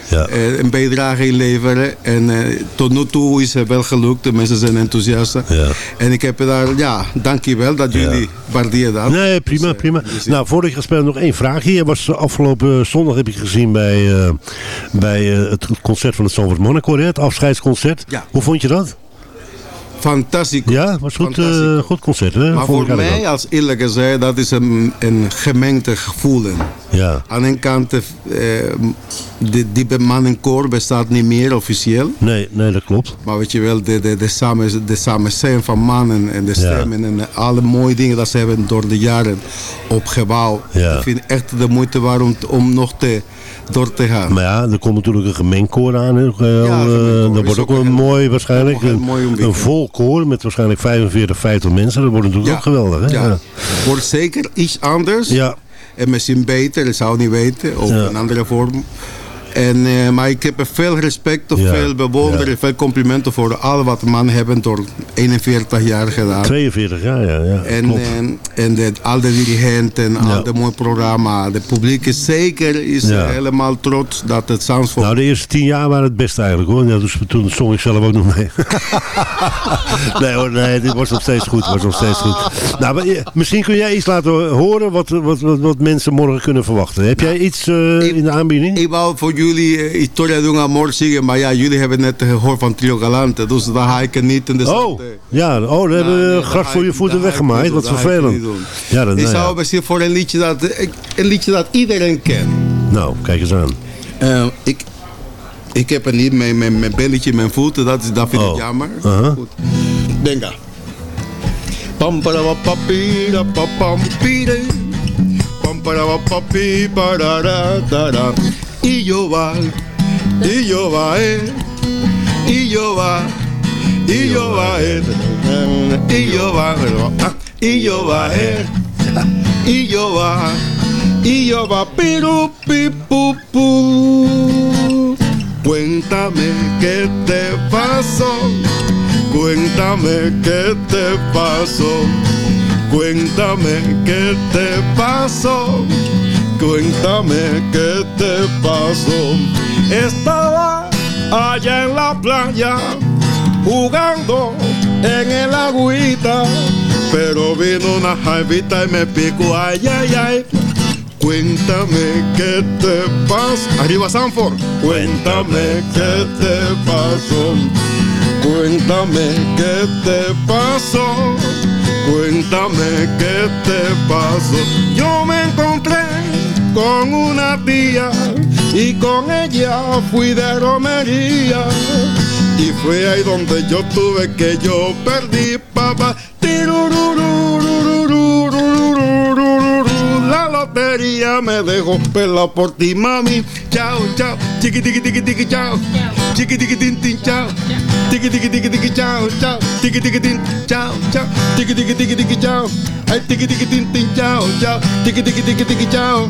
Ja. eh, een bijdrage inleveren. En eh, tot nu toe is het wel gelukt, de mensen zijn enthousiast. Ja. En ik heb daar, ja, dankjewel dat Ja. jullie waarderen dat. Nee, prima, prima. Nou, voordat ik ga spelen nog één vraagje. Je was afgelopen zondag, heb ik gezien, bij, eh, bij eh, het concert van het Zandvoort Monaco, hè, het afscheidsconcert. Hoe vond je dat? Fantastisch. Ja, was goed, eh, goed concert, hè? Maar voor mij, als eerlijk gezegd, dat is een, een gemengde gevoel. Ja. Aan de ene kant, eh, die, die bemanningkoor bestaat niet meer officieel. Nee, nee, dat klopt. Maar weet je wel, de, de, de, samen, de samen zijn van mannen en de stemmen en alle mooie dingen dat ze hebben door de jaren opgebouwd. Ja. Ik vind echt de moeite waard om, om nog te, door te gaan. Maar ja, er komt natuurlijk een gemengd koor aan. Eh, gemengd koor dat wordt ook ook wel heel- mooi waarschijnlijk. Een, mooi een vol koor met waarschijnlijk 45, 50 mensen. Dat wordt natuurlijk ook geweldig. Hè? Ja. Wordt zeker iets anders. Ja. En misschien beter, dat zou ik niet weten. Of Ja. een andere vorm. En, eh, maar ik heb veel respect of Ja. veel bewondering, Ja. veel complimenten voor al wat mannen hebben door 41 jaar gedaan. 42 jaar, ja. ja En, klopt. en, en de, al de dirigenten, al de mooie programma. De publiek is zeker is eh, helemaal trots dat het Zandvoort... Nou, de eerste tien jaar waren het best eigenlijk hoor. Ja, dus toen zong ik zelf ook nog mee. nee hoor, nee, dit was nog steeds goed. Was nog steeds goed. Nou, maar, eh, misschien kun jij iets laten horen wat, wat, wat, wat mensen morgen kunnen verwachten. Heb jij iets eh, in de aanbieding? Ik wou voor jullie uh, Historia de un Amor zingen, maar ja, jullie hebben net gehoord van Trio Galante, dus daar ga ik er niet in de Oh, ja, oh, daar hebben we gras voor je voeten weggemaaid. Wat vervelend. Ja, dat, ik nou, zou misschien voor een liedje dat, ik- een liedje dat iedereen kent. nou, kijk eens aan. Eh, ik, ik heb er niet mijn, mijn, mijn belletje in mijn voeten, dat, is, dat vind ik Oh. jammer. Aha. Goed. Venga. Pam para wa pa pi ra pa pam pi re. Pam para wa pa pi para ra da ra. Y yo va, y yo va y yo va, y yo va y yo va, y yo va y yo va, y yo va piru pi pu pu. Cuéntame qué te pasó. Cuéntame qué te pasó. Cuéntame qué te pasó. Cuéntame qué te pasó. Estaba allá en la playa jugando en el agüita. Pero vino una jaivita y me picó. Ay, ay, ay. Cuéntame qué te pasó. Arriba Sanford. Cuéntame qué te pasó. Cuéntame qué te pasó. Cuéntame qué te pasó. Yo me encontré con una tía y con ella fui de romería. Y fue ahí donde yo tuve que yo perdí papá. La lotería me dejó pela por ti, mami. Chao, chao, chiqui tiqui tiqui tiqui chao. Chiqui tiqui tin tin chao. Tiqui tiqui tiqui tiqui chao, chao. Tiqui tiqui tin chao, chao. Tiqui tiqui tiqui tiqui chao. Ay, tiqui tiqui tin tin chao, chao. Tiqui tiqui tiqui tiqui chao.